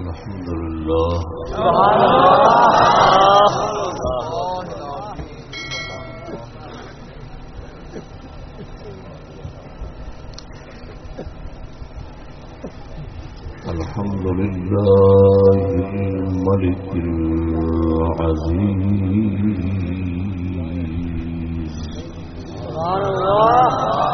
الحمد لله. سبحان الله الحمد لله الملك العزيز. سبحان الله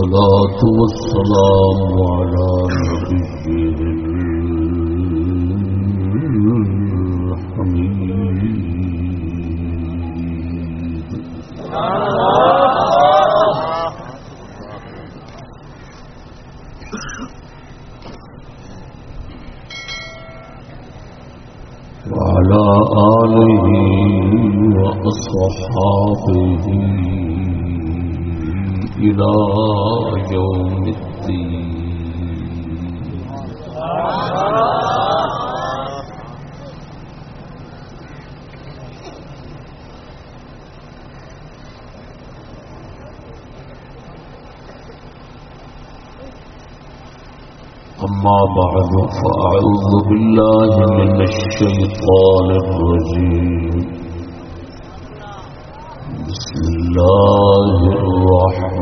والصلاة والسلام على نبيه الحميد وعلى آله وأصحابه إلى يوم الدين. أما بعد فأعوذ بالله من الشيطان الرجيم. بسم الله الرحمن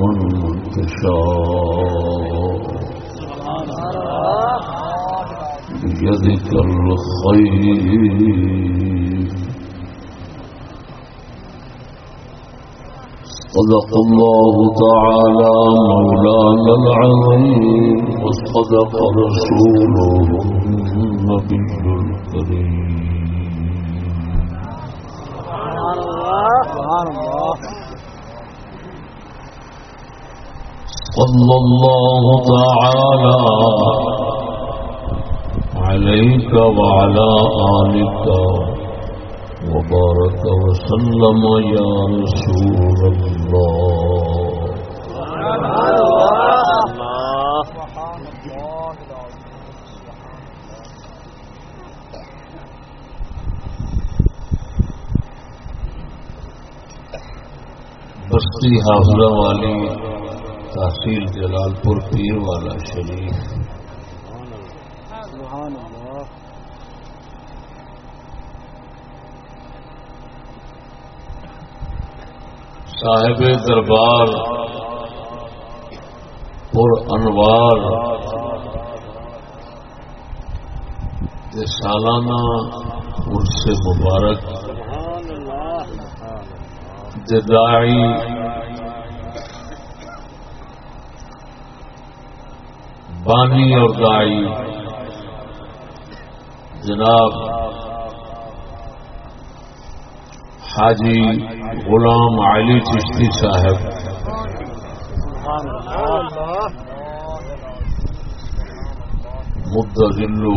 من بيدك الخير صدق الله تعالى مولانا العظيم وصدق رسوله النبي الكريم سبحان الله. صلى الله تعالى عليك وعلى آلك وبارك وسلم يا رسول الله. سبحان الله بستی حافظہ والی تحصیل جلال پور پیر والا شریف۔ صاحب دربار پر انوار۔ سالانہ عرس مبارک۔ جدائی بانی اور دائی جناب حاجی غلام علی چشتی صاحب۔ سبحان الله مدلہ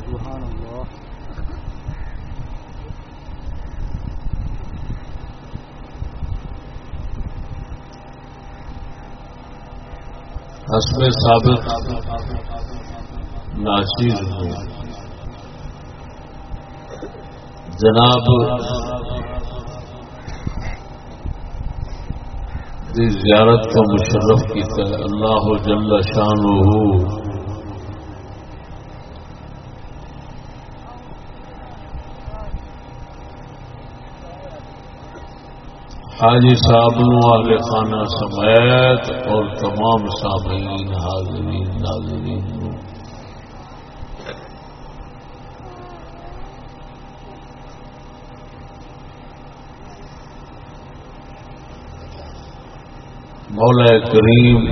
سبحان الله خسم ثابت ناچیر ہوں جناب دی زیارت کو مشرف کیتا ہے اللہ جل شان ہو حاجی صاحب نو آل خانہ سمیت اور تمام سامعین حاضرین ناظرین مولا کریم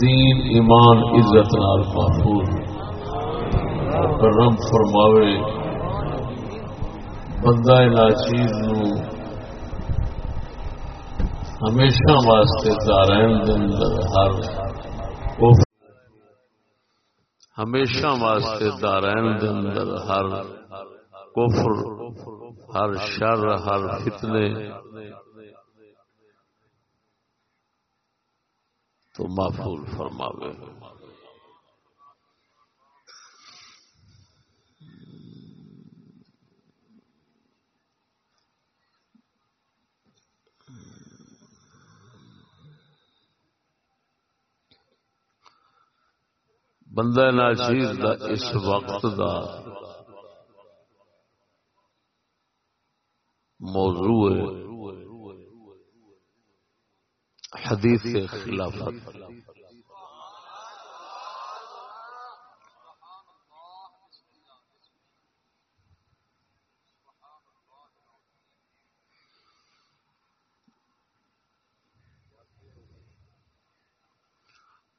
دین ایمان عزت نال محفوظ کرم فرماوے، بندہ ناچیز نو ہمیشہ واسطے دارائن دن ہر ہمیشہ واسطے دارائن دن ہر کفر، ہر شر، ہر فتنے تو محفوظ فرماوے۔ بندہ ناچیز دا اس وقت دا موضوع حدیث خلافت۔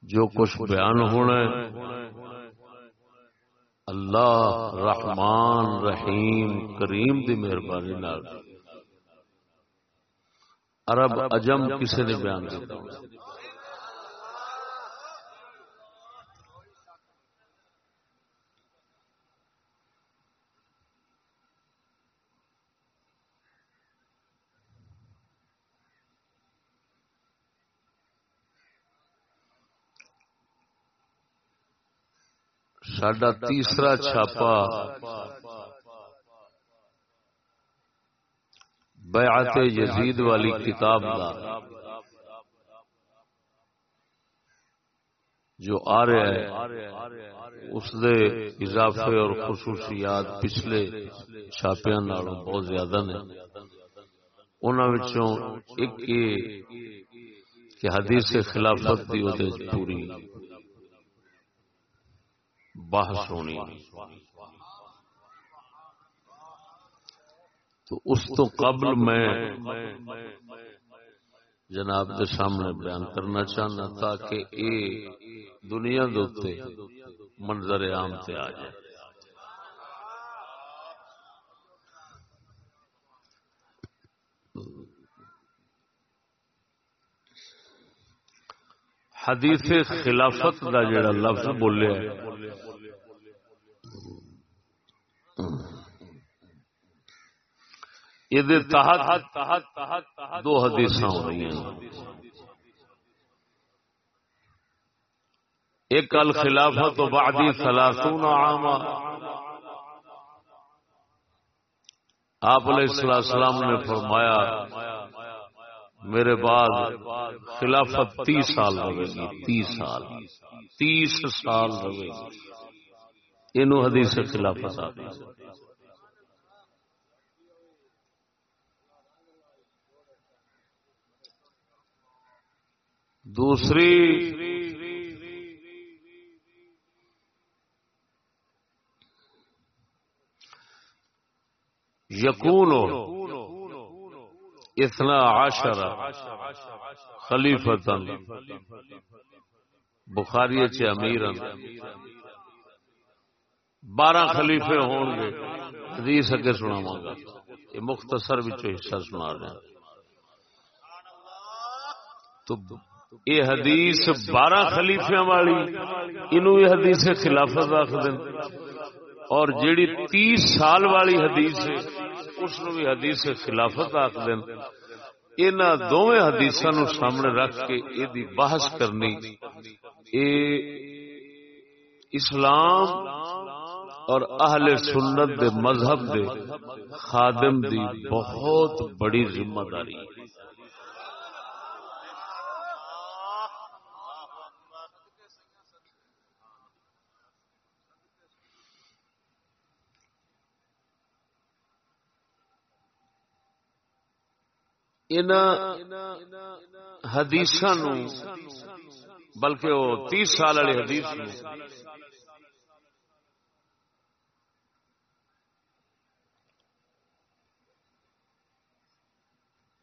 جو کچھ بیان ہونا ہے اللہ رحمان رحیم کریم دی مہربانی عرب اجم کسی نے بیان کیا سڈا تیسرا چھاپا بیعت یزید والی کتاب کا جو آ رہا ہے اس دے اضافے اور خصوصیات پچھلے چھاپیا نالوں بہت زیادہ نے۔ انہوں ایک کہ حدیث خلافت دی پوری بحث ہونی۔ تو اس تو قبل میں جناب کے سامنے بیان کرنا چاہنا تاکہ اے دنیا دوتے منظر عام سے آ جائے۔ حدیث خلافت کا جڑا لفظ بولیا یہ دو حدیث ہو رہی ہیں۔ ایک الخلافت و بعدی ثلاثون عاما۔ آپ علیہ السلام نے فرمایا، میرے بعد خلافت تیس سال رہے گی، تیس سال۔ تیس سال رہے گی۔ انو حدیث خلافت آتی دوسری یقون اتنا عشر خلیفت بخاری چ امیر بارہ خلیفے ہون گے، حدیث اگے سنا گا۔ یہ مختصر حصہ سنا رہا تو یہ حدیث بارہ خلیفیا والی، انہوں یہ حدیث خلافت رکھ دیں۔ اور جیڑی تیس سال والی حدیث ہے، اس بھی حدیث خلافت آخ دین ان دونوں حدیث نو سامنے رکھ کے یہ بحث کرنی۔ اے اسلام اور اہل سنت دے مذہب دے خادم دی بہت بڑی ذمہ داری۔ ہے ان حدیث بلکہ وہ تیس سال والی حدیث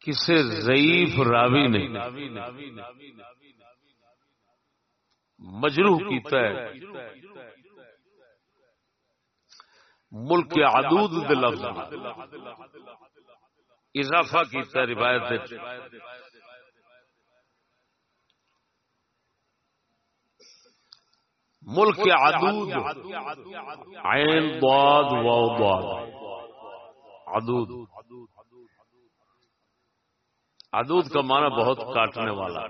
کسی ضعیف راوی نے مجروح کیتا ہے۔ ملک عدود دے لفظ اضافہ کیتا روایت ملک عدود۔ عین ضاد واو ضاد۔ عدود۔ عدود کا معنی بہت کاٹنے والا۔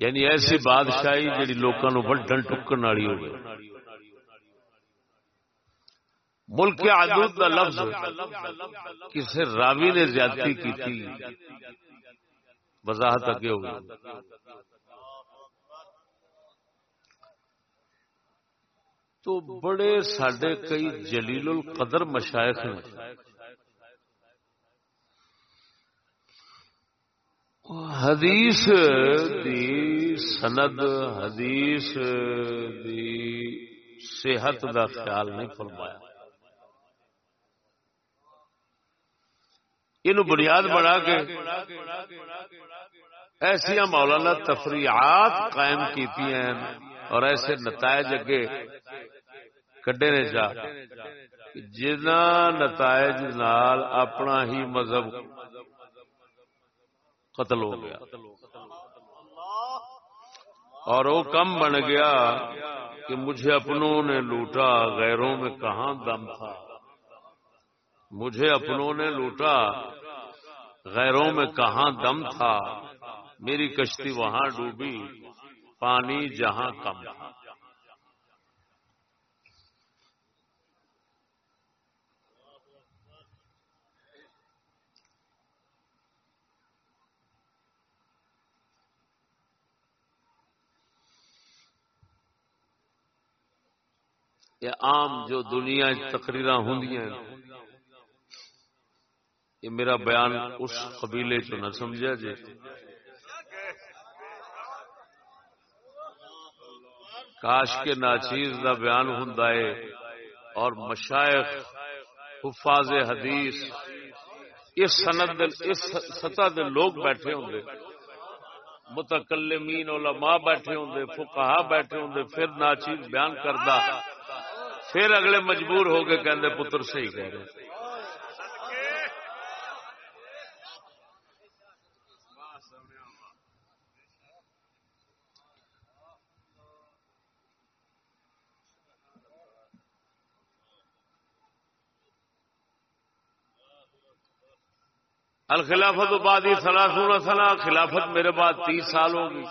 یعنی ایسی بادشاہی جی لوگوں وڈن ٹکن والی ہو ملک عدود کا لفظ کسی راوی نے زیادتی کی تھی۔ وضاحت اگے ہو تو بڑے سڈے کئی جلیل القدر مشائق ہیں۔ حدیث دی سند حدیث دی صحت دا خیال نہیں فرمایا۔ یہ بنیاد بنا کے ایسا مولانا تفریحات قائم کی اور ایسے نتائج اگے کڈے نے جا جنہ نتائج نال اپنا ہی مذہب قتل ہو گیا اور وہ کم بن گیا کہ مجھے اپنوں نے لوٹا، غیروں میں کہاں دم تھا؟ مجھے اپنوں نے لوٹا۔ غیروں میں کہاں دم تھا؟ میری کشتی وہاں ڈوبی۔ پانی جہاں کم۔ تھا عام جو دنیا تقریر ہوں یہ میرا بیان اس قبیلے چ نہ سمجھا جی کاش کے ناچیز کا بیان ہوں اور مشائق حفاظ حدیث، اس سند اس سطح دے لوگ بیٹھے ہوں متکلمین، علماء بیٹھے ہوں فقہا بیٹھے ہوں پھر ناچیز بیان کردہ پھر اگلے مجبور ہو کے کہندے، پتر صحیح کہہ رہے الخلافت بعد ہی سلاسون سنا خلافت میرے بعد تیس سال ہوگی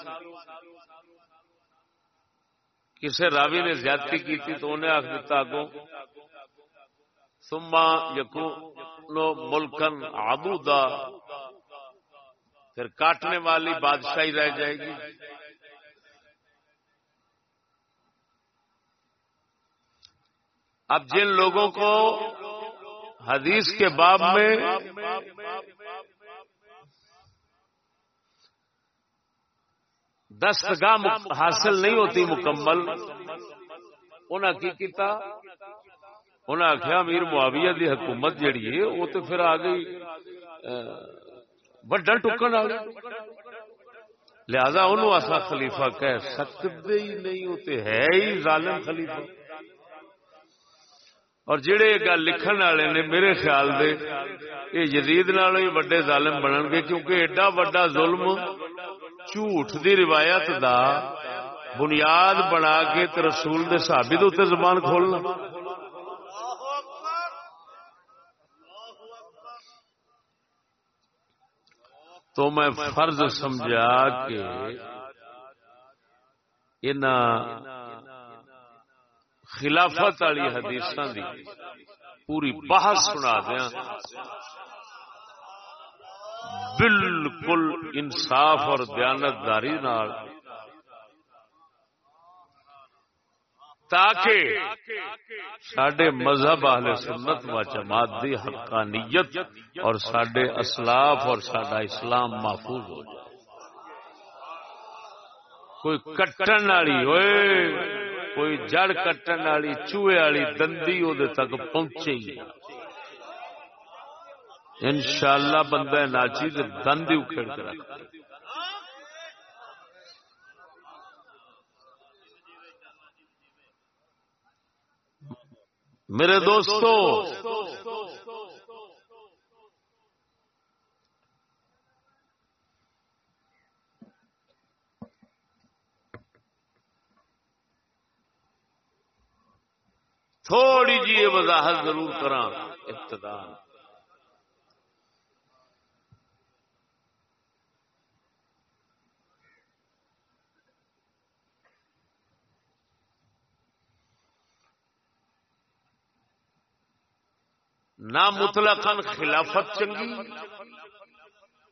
کسی راوی نے زیادتی کی تھی تو انہیں آخ دیتا اگوں سما یقو ملکن آبو پھر کاٹنے والی بادشاہی رہ جائے گی۔ اب جن لوگوں کو حدیث کے باب میں دستگاہ حاصل نہیں ہوتی مکمل۔ انہیں کی کیتا؟ انہیں آخیا امیر معاویہ دی حکومت جیڑی ہے وہ تو پھر آ گئی وڈا ٹکن والے لہذا انہوں اصا خلیفہ کہہ سکتے ہی نہیں ہوتے ہے ہی ظالم خلیفہ۔ اور جڑے گل لکھن والے نے میرے خیال دے، یہ جدید نال ہی وڈے ظالم بنن گے کیونکہ ایڈا وڈا ظلم جھوٹ دی روایت دا بنیاد بنا کے تے رسول دے صحابی دے اوتے زبان کھولنا۔ تو میں فرض سمجھا کہ ان خلافت والی حدیث دی پوری بحث سنا دیا بالکل انصاف اور دیانت داری تاکہ سڈے مذہب اہل سنت و جماعت دی حقانیت اور سڈے اسلاف اور سڈا اسلام محفوظ ہو جائے۔ کوئی کٹن والی ہوئے، کوئی جڑ کٹن والی، چوہے والی دندی وہ تک پہنچے ہی انشاءاللہ بندہ ناچی دے دند ہی اکھڑ کے رکھ میرے دوستو، تھوڑی جی وضاحت ضرور کرا ابتدا نہ مطلقاً خلافت چنگی،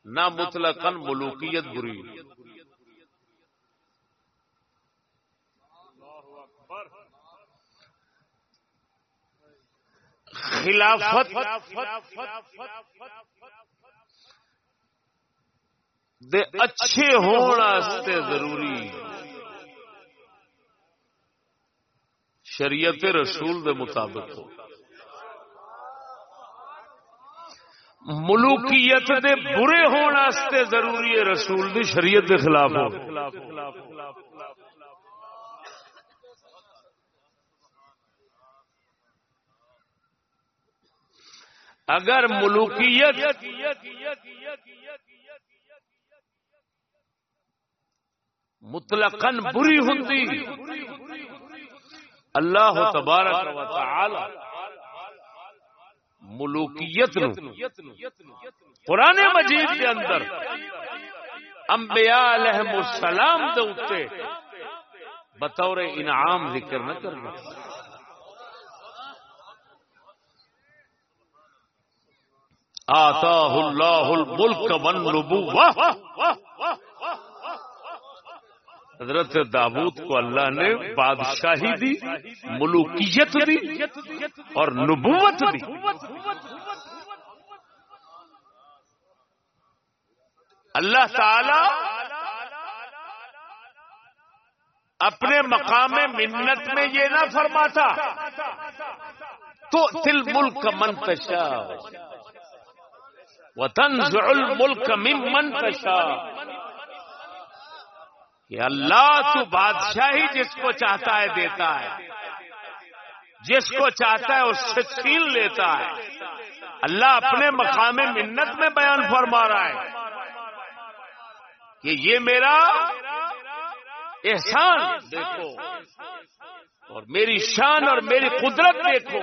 نہ مطلقاً ملوکیت بری۔ خلافت دے اچھے ہونے ضروری۔ شریعت رسول دے مطابق۔ ہو ملوکیت دے برے ہونے ضروری ہے رسول دی شریعت دے خلاف ہو۔ اگر ملوکیت مطلقاً بری ہوں اللہ تبارک و تعالی ملوکیت پرانے مجید کے اندر انبیاء علیہ السلام دے اتے بطور انعام ذکر نہ کرنا۔ آتاہ اللہ الملک والنبوہ۔ حضرت داود کو اللہ نے بادشاہی دی، ملوکیت دی اور نبوت دی۔ اللہ تعالی اپنے مقام منت میں یہ نہ فرماتا تو تل ملک منتشا وتنزع الملک ممن تشا کہ اللہ تو بادشاہی جس کو چاہتا ہے دیتا ہے، جس کو چاہتا ہے اس سے چھین لیتا ہے۔ اللہ اپنے مقام منت میں بیان فرما رہا ہے کہ یہ میرا احسان دیکھو اور میری شان اور میری قدرت دیکھو۔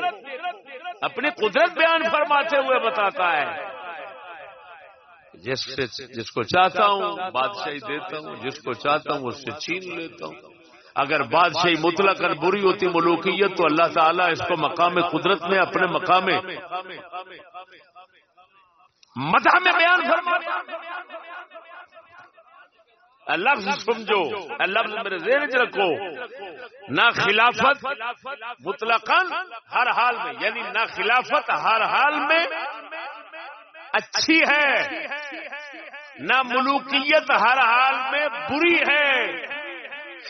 اپنی قدرت بیان فرماتے ہوئے بتاتا ہے۔ جس سے جس کو چاہتا ہوں بادشاہی دیتا ہوں جس کو چاہتا ہوں اس سے چھین لیتا ہوں۔ اگر بادشاہی مطلق بری ہوتی ملوکیت تو اللہ تعالیٰ اس کو مقام قدرت میں اپنے مقام مدح میں بیان لفظ سمجھو لفظ میرے ذہن چ رکھو۔ نہ خلافت مطلق ہر حال میں یعنی نہ خلافت ہر حال میں اچھی ہے۔ نہ ملوکیت ہر حال میں بری ہے۔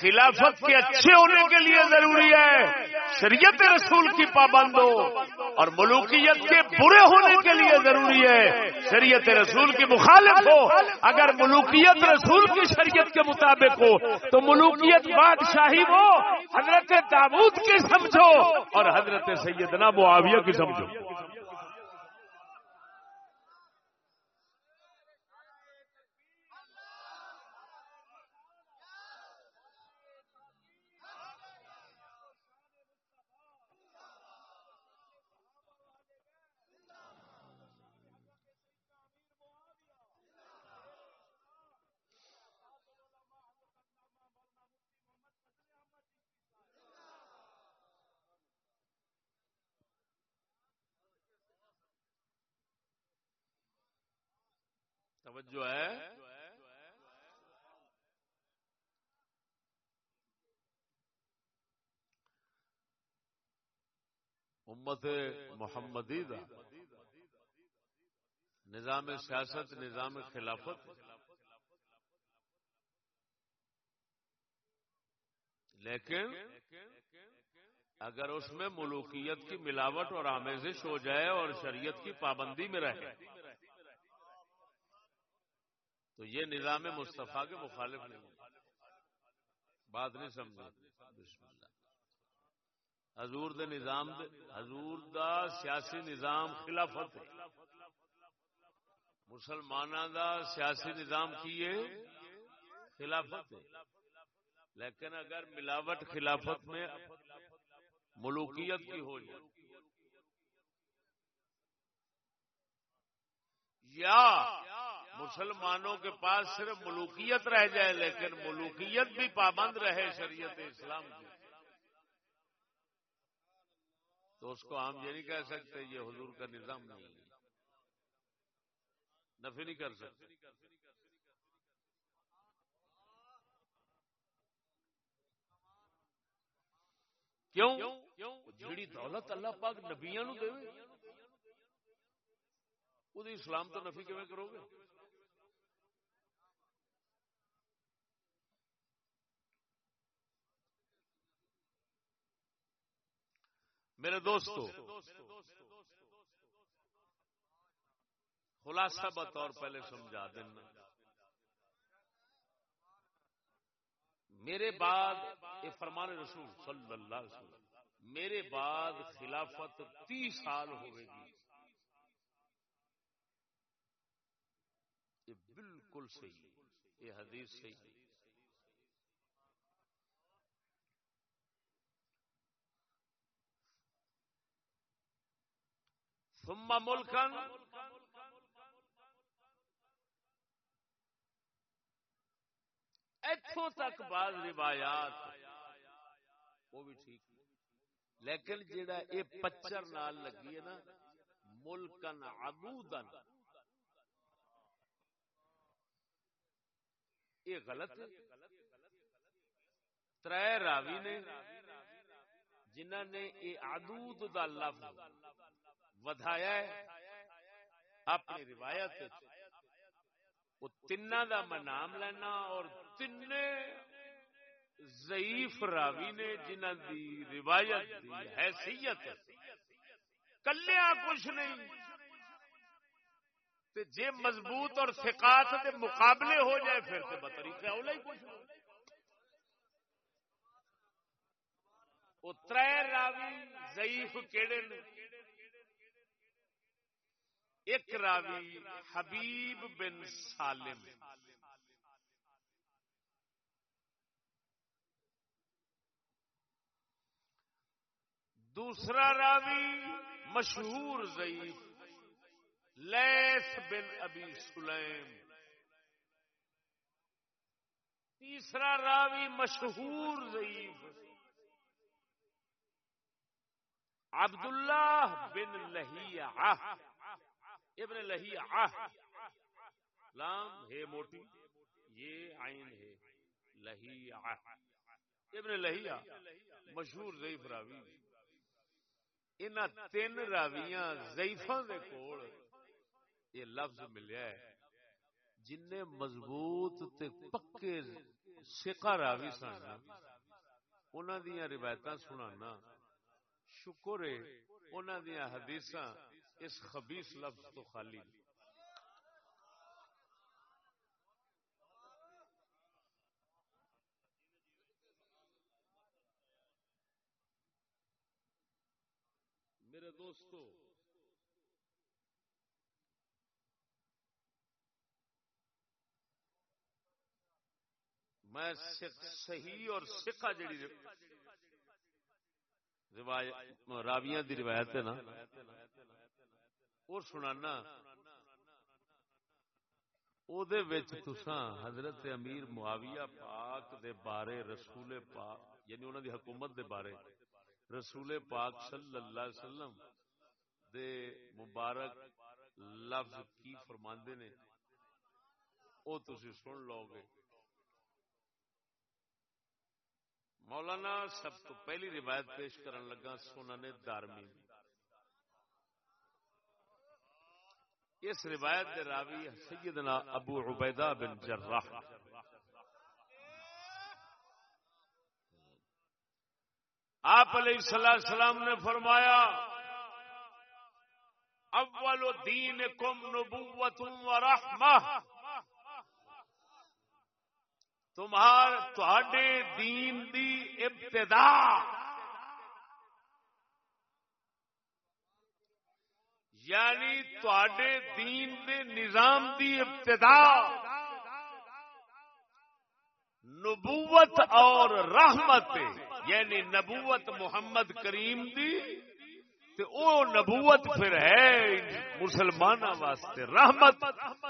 خلافت کے اچھے ہونے کے لیے ضروری ہے۔ شریعت رسول کی پابند ہو اور ملوکیت کے برے ہونے کے لیے ضروری ہے۔ شریعت رسول کی مخالف ہو۔ اگر ملوکیت رسول کی شریعت کے مطابق ہو، تو ملوکیت بادشاہی ہو۔ حضرت داود کی سمجھو اور حضرت سیدنا معاویہ کی سمجھو۔ توجہ ہے امت محمدی دا نظام سیاست، نظام خلافت، لیکن اگر اس میں ملوکیت کی ملاوٹ اور آمیزش ہو جائے اور شریعت کی پابندی میں رہے تو یہ نظام مصطفیٰ کے مخالف نہیں بات نہیں سمجھا بسم اللہ۔ حضور دے نظام دے حضور دا سیاسی نظام خلافت ہے۔ مسلمانوں دا سیاسی نظام کی ہے؟ خلافت ہے۔ لیکن اگر ملاوٹ خلافت میں ملوکیت کی ہو جائے۔ یا مسلمانوں کے پاس صرف ملوکیت رہ جائے، لیکن ملوکیت بھی پابند رہے شریعت اسلام کی۔ تو اس کو ہم یہ نہیں کہہ سکتے یہ حضور کا نظام نہیں ہے۔ نفی نہیں کر سکتے۔ کیوں؟ جڑی دولت اللہ پاک نبیا نو دے اسلام تو نفی کیون کرو گے؟ میرے دوستو، خلاصہ بطور پہلے سمجھا دینا۔ میرے بعد یہ فرمان رسول صلی اللہ علیہ وسلم، میرے بعد خلافت تیس سال ہوئے گی۔ یہ بالکل صحیح یہ حدیث صحیح ثم ملکن اتوں تک بعض روایات وہ بھی ٹھیک لیکن جڑا یہ پچر نال لگی ہے نا ملکن عبودن یہ غلط تر راوی نے جنہ نے یہ آدود دا لفظ ودایا اپنی روایت وہ تین دا میں نام لینا اور تین ضعیف راوی نے جنہ دی روایت دی حیثیت کلیا کچھ نہیں۔ تے جے مضبوط اور فکات کے مقابلے ہو جائے پھر تو بطریقہ اولا ہی کچھ وہ تر راوی ضعیف کیڑے نے؟ ایک راوی حبیب بن سالم۔ دوسرا راوی مشہور ضعیف لیس بن ابی سلیم۔ تیسرا راوی مشہور ضعیف عبداللہ بن لہیہ ابن لہیہ لام ہے موٹی، یہ عین ہے لہیہ ابن لہیہ مشہور ضعیف راوی ان تین راویاں ضعیفاں دے کول یہ لفظ ملیا ہے۔ جن مضبوط تے پکے سکا راوی سن انہاں دیاں روایتاں سنانا۔ شکر ہے انہاں دیاں حدیثاں اس خبیث لفظ تو خالی میرے دوستو، میں صحیح اور سکھا جڑی راویاں دی روایت ہے نا۔ اور سنانا او دے وچ تساں حضرت امیر معاویہ پاک دے بارے، رسول پاک یعنی انہاں دی حکومت دے بارے، رسول پاک صلی اللہ علیہ وسلم دے مبارک لفظ کی فرماندے نے، او تسی سن لو گے۔ مولانا، سب تو پہلی روایت پیش کرن لگا سنن دارمی اس روایت دے راوی سیدنا ابو عبیدہ بن جراح۔ آپ علیہ السلام نے فرمایا، اول دین کم نبوت و رحمہ۔ تمہار تھوڑے دین دی ابتدا۔ یعنی تھوڑے دین دے نظام دی ابتدا، نبوت اور رحمت یعنی نبوت محمد کریم دی، تے او نبوت پھر ہے مسلمان واسطے رحمت۔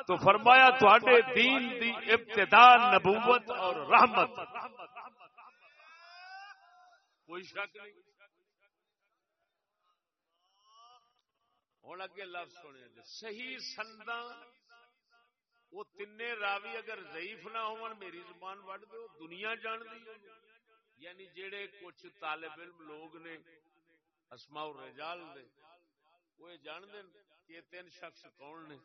تو فرمایا تھوڑے دین دی ابتدا نبوت اور رحمت۔ کوئی شک نہیں۔ ہوں اگے لفظ سنے جی۔ صحیح سندا وہ تین راوی اگر ضعیف نہ ہو میری زبان وڈ دو دنیا جان دی یعنی جڑے کچھ طالب علم لوگ نے، اسماء الرجال دے وہ جان دیں کہ تین شخص کون نے۔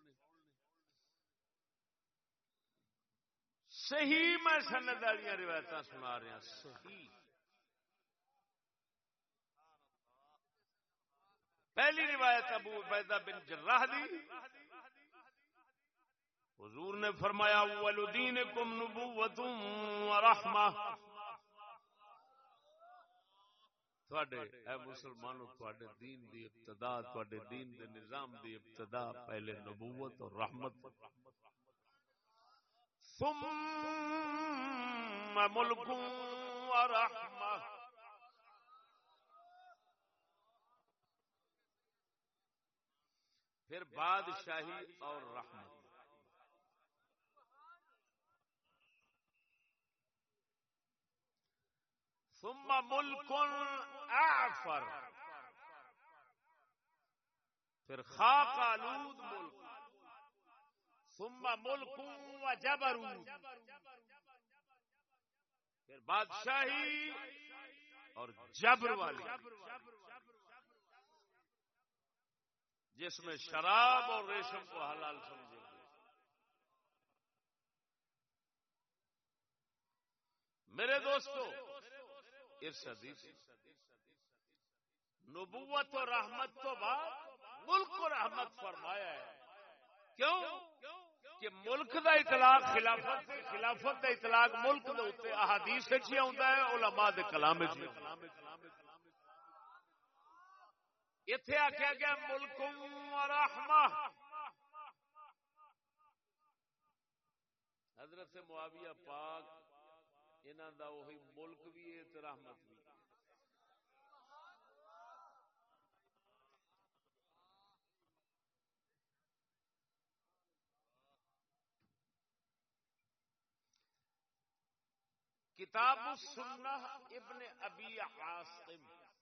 صحیح میں سند والی روایت سنا رہا صحیح۔ پہلی روایت ابو عبیدہ بن جراح دی۔ حضور نے فرمایا ولدین کم نبوت رحمہ۔ اے مسلمانوں، تواڈے دین دی ابتدا، تواڈے دین دے نظام دی ابتدا، پہلے نبوت اور رحمت۔ ثم ملک و رحمہ۔ پھر بادشاہی اور رحمت۔ ثم ملک اعفر۔ پھر خاک آلود ملک۔ ثم ملک و جبروت پھر بادشاہی اور جبر والی۔ جس میں شراب اور ریشم کو حلال سمجھے گے میرے دوستو، اس حدیث نبوت و رحمت تو بعد ملک و رحمت فرمایا ہے۔ کیوں؟ کہ ملک دا اطلاق، خلافت خلافت دا اطلاق ملک دے احادیث وچ ہی ہے، علماء دے کلام وچ ایتھے آکھیا گیا ملک و حضرت معاویہ پاک، انہاں دا وہی ملک بھی ہے رحمت بھی۔ کتاب السنہ ابن ابی عاصم۔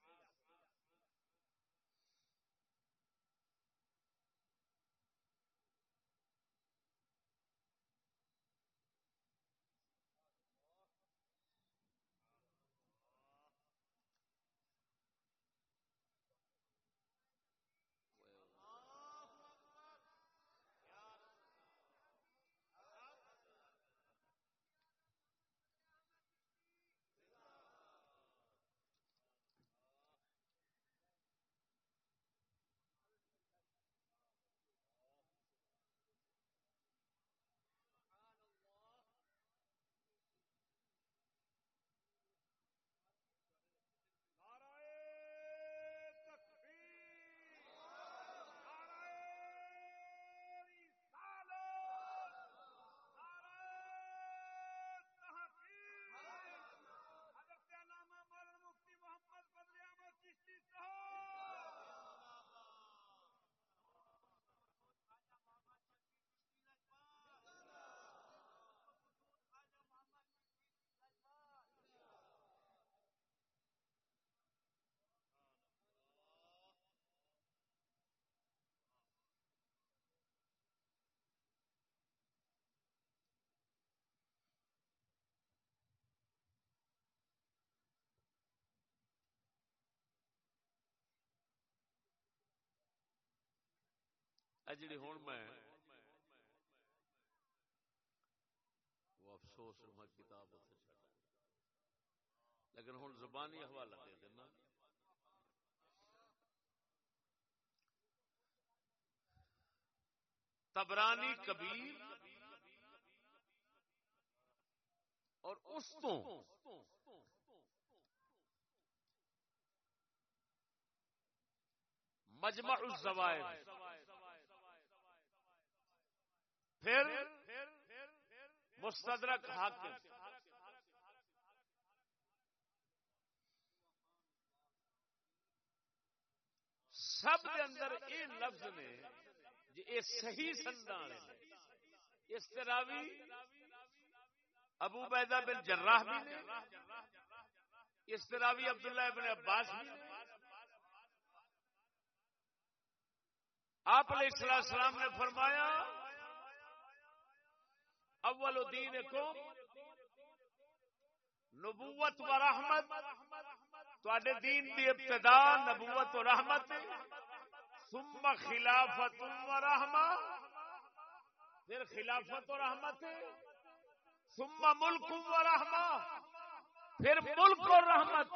جڑی ہوں میں وہ افسوس میں کتاب لیکن ہوں زبانی حوالہ دے دینا۔ تبرانی کبیر اور اس تو مجمع الزوائد۔ پھر مستدرک حاکم۔ سب کے اندر یہ لفظ نے جی یہ صحیح سندان اس طرح بھی ابو بیدہ بن جراح بھی نے، اس طرح بھی عبداللہ ابن عباس بھی نے۔ آپ علیہ السلام نے فرمایا اول دین کو نبوت و رحمت. تے دین دی ابتدا نبوت و رحمت. ثم خلافت و رحمت. پھر خلافت و رحمت. ثم ملک و رحمت. پھر ملک و رحمت.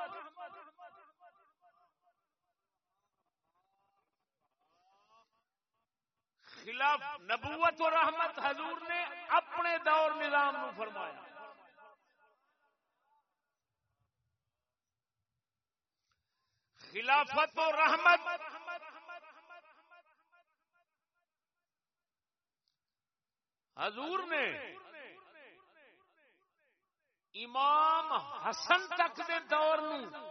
خلاف نبوت و رحمت حضور نے اپنے دور نظام نو فرمایا۔ خلافت و رحمت۔ حضور نے امام حسن تک دے دور نو،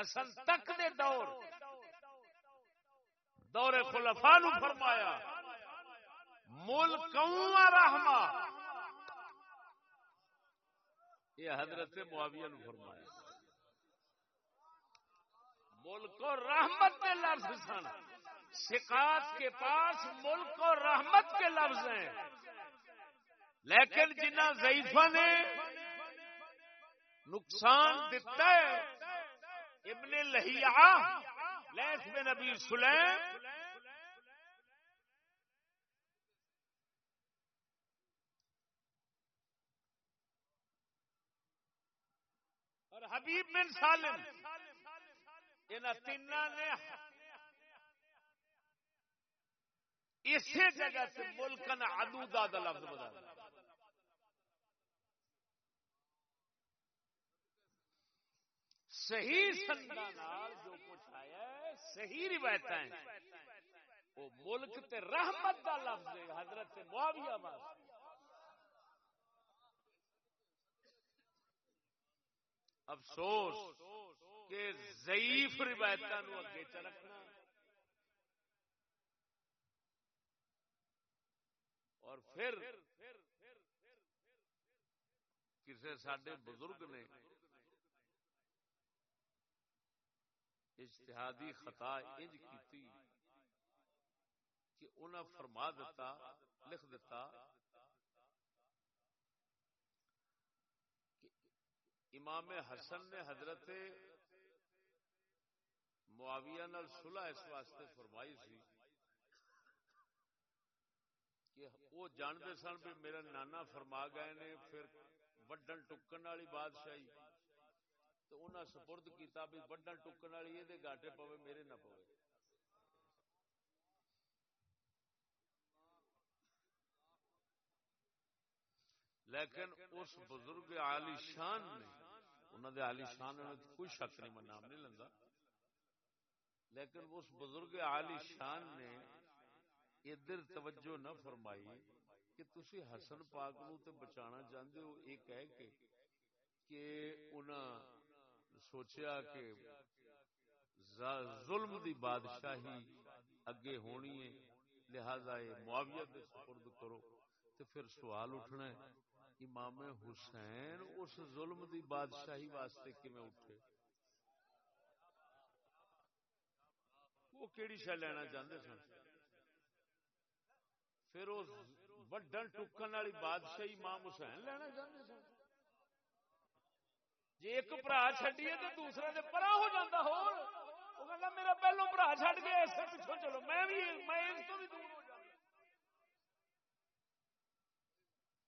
حسن تک دے دور دور خلفا نو فرمایا۔ ملک رحما یہ حضرت معاویہ نو فرمایا۔ ملک و رحمت کے لفظ سن۔ شکایت کے پاس ملک و رحمت کے لفظ ہیں۔ لیکن جنہ ضعیفہ نے نقصان دیتا ہے، ابن لہیا لیس میں نبی سلیم اور حبیب بن سالم. ان تین نے اسی جگہ سے ملکن ادودا لفظ بتا صحیح سنگا جو کچھ آیا ہے، صحیح روایت وہ ملک تے رحمت کا لفظ ہے، حضرت معاویہ بات افسوس کہ ضعیف روایت اگے چ رکھنا اور پھر کسی سڈے بزرگ نے اجتہادی خطا انج کی کہ انہیں فرما دیتا، لکھ دیتا امام حسن نے حضرت معاویہ نال صلح اس واسطے فرمائی سی کہ وہ جانتے سن بھی میرا نانا فرما گئے نے، پھر وڈن ٹکن والی بادشاہی۔ تو انہیں سپرد کیتا بھی وڈن ٹکن والی، یہ گاٹے پوے میرے نہ پوے۔ لیکن اس بزرگ عالی شان نے انہوں نے عالی شان کوئی شک نہیں، میں نام نہیں لینا لیکن اس بزرگ عالی شان نے ادھر توجہ نہ فرمائی کہ تسی حسن پاک نو تے بچانا چاہتے ہو۔ یہ کہہ کے کہ انہاں سوچیا کہ ظلم دی بادشاہی اگے ہونی ہے، لہذا یہ معاویہ دے سپرد کرو۔ تے پھر سوال اٹھنا ہے امام حسین اس ظلم دی بادشاہی واسطے کیویں اٹھے؟ وہ کیڑی شہ لینا چاہتے سن؟ پھر وہ وڈن ٹکن والی بادشاہی امام حسین لینا چاہتے سن؟ جی ایک برا چڈیے تو دوسرے دے پرا ہو جاتا ہو میرا پہلو برا چڈ گیا، اس پچھو چلو۔ میں بھی میں اس تو بھی دور ہو جاؤں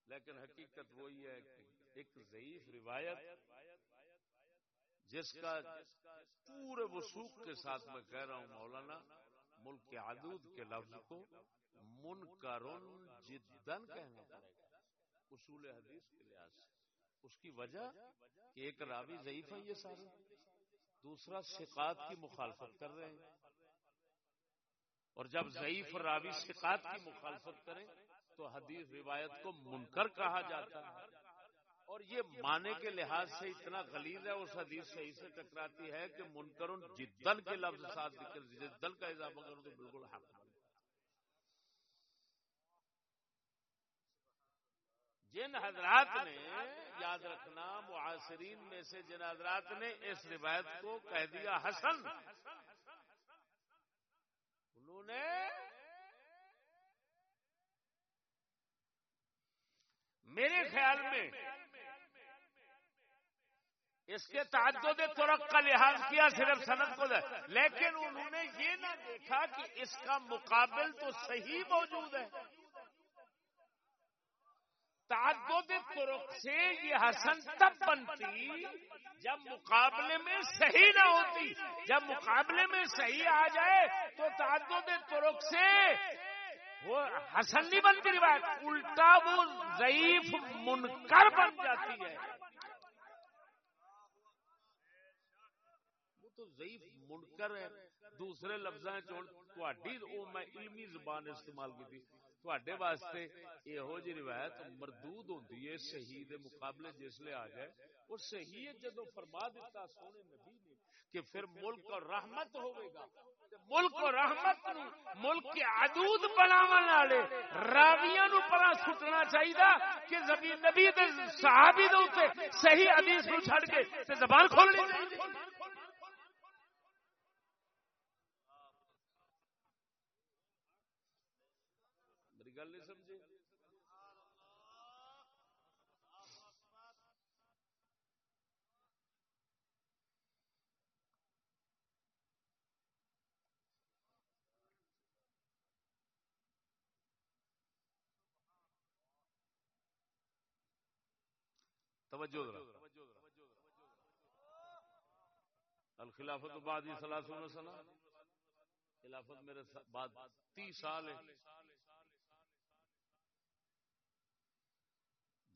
لیکن حقیقت وہی ہے کہ ایک ضعیف روایت جس کا پورے وسوخ کے ساتھ میں کہہ رہا ہوں مولانا، ملک کے عدود کے لفظ کو منکرن جدن کہنا پڑے گا۔ اصول حدیث کے لحاظ سے۔ اس کی وجہ کہ ایک راوی ضعیف ہے یہ سارے، دوسرا سکات کی مخالفت کر رہے ہیں۔ اور جب ضعیف راوی سکات کی مخالفت کریں تو حدیث روایت کو منکر کہا جاتا ہے۔ اور یہ معنی کے لحاظ سے اتنا غلیظ ہے، اس حدیث صحیح سے ٹکراتی ہے کہ منکر جدن کے لفظ ساتھ ذکر جدن کا اضافہ کروں تو بالکل حق جن حضرات نے یاد رکھنا، معاصرین میں سے جن حضرات نے اس روایت کو کہہ دیا حسن، انہوں نے میرے خیال میں اس کے تعدد ترک کا لحاظ کیا صرف صنعت کو دے لیکن انہوں نے یہ نہ دیکھا کہ اس کا مقابل تو صحیح موجود ہے۔ تعدد ترک سے یہ حسن تب بنتی جب مقابلے میں صحیح نہ ہوتی، جب مقابلے میں صحیح آ جائے تو تعدد ترک سے وہ حسن نہیں بنتی روایت، الٹا وہ ضعیف منکر بن جاتی ہے۔ وہ تو ضعیف منکر ہے، دوسرے لفظ میں علمی زبان استعمال کی تھی تھوڑے واسطے یہو جی روایت مردود ہوتی ہے، صحیح دے مقابلے جسے آ جائے وہ صحیح جدو فرما دیتا سونے نبی نے کہ پھر ملک اور رحمت ہوئے گا۔ ملک اور رحمت ملک کے عدود بناون والے۔ راویاں نو پرا سٹنا چاہیے کہ زمین نبی دے صحابی دے اوتے صحیح حدیث نو چھڑ کے تے زبان کھولنی چاہیے میری گل نہیں سمجھے توجہ الخلافت بعد یہ سلاسل سلام خلافت میرے بعد تیس سال ہے۔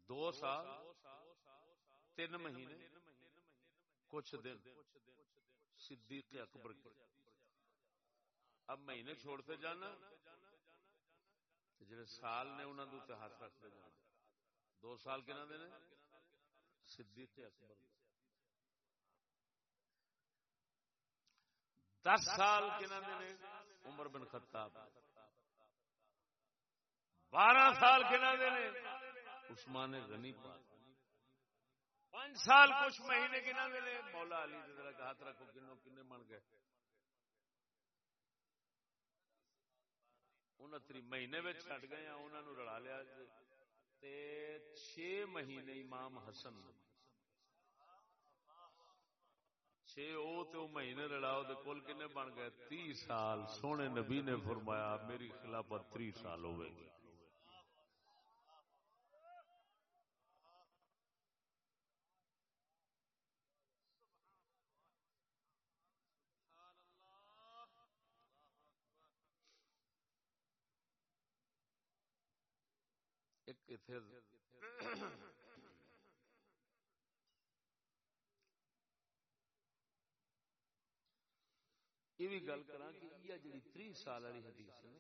دو سال، تین مہینے، کچھ دن۔ صدیق اکبر اب مہینے چھوڑتے جانا۔ جڑے سال نے انہوں نے ہاتھ رکھتے جانا۔ دو سال کہنا دینے صدیق اکبر دس سال کہنا عمر بن خطاب۔ بارہ سال کہنا عثمان غنی پاک۔ پانچ سال کچھ مہینے کہنا دینے مولا علی ذرا ہاتھ رکھو کنو کنے من گئے۔ انتری مہینے میں چھٹ گئے انہوں نے رلا لیا تے چھ مہینے امام حسن چھ او تے او مہینے لڑاؤ تے کل کنے بن گئے تی سال۔ سونے نبی نے فرمایا میری خلافت تری سال ہوئے گی۔ ایک یہ بھی گل کرا کہ یہ جڑی تری سال والی حدیث ہے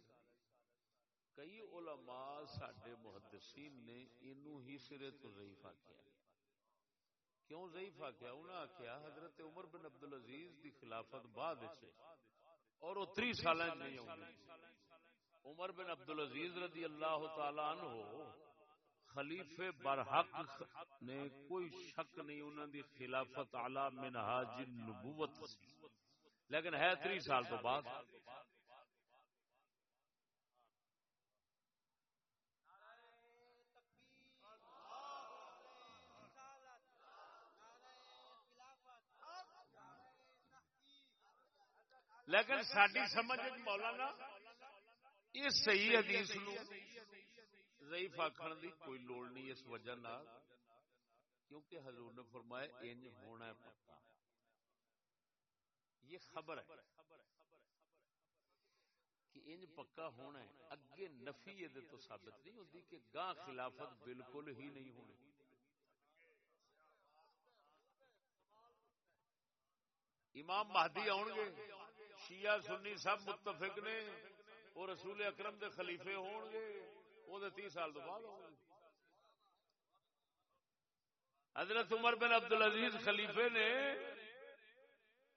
کئی علماء سڈے محدثین نے انو ہی سرے تو ضعیف آخیا کیوں ضعیف آخیا انہوں نے حضرت عمر بن عبد العزیز دی خلافت بعد اور وہ تری سال نہیں آؤں عمر بن عبد العزیز رضی اللہ تعالی عنہ خلیفے برحق نے کوئی شک نہیں انہوں دی خلافت اعلی منہاج النبوت لیکن ہے تری سال تو بعد۔ لیکن ساری سمجھ مولانا، یہ صحیح حدیث ضعیف آخر دی کوئی لوڑ نہیں اس وجہ نال، کیونکہ حضور نے فرمایا ان ہونا ہے پکا۔ یہ خبر ہے کہ انج پکا ہونا ہے، اگے نفی یہ تو ثابت نہیں ہوتی کہ گاہ خلافت بالکل ہی نہیں ہونی امام مہدی آن گے، شیعہ سنی سب متفق نے وہ رسول اکرم دے خلیفے ہون گے۔ وہ تی سال تو بعد حضرت عمر بن عبد العزیز خلیفے نے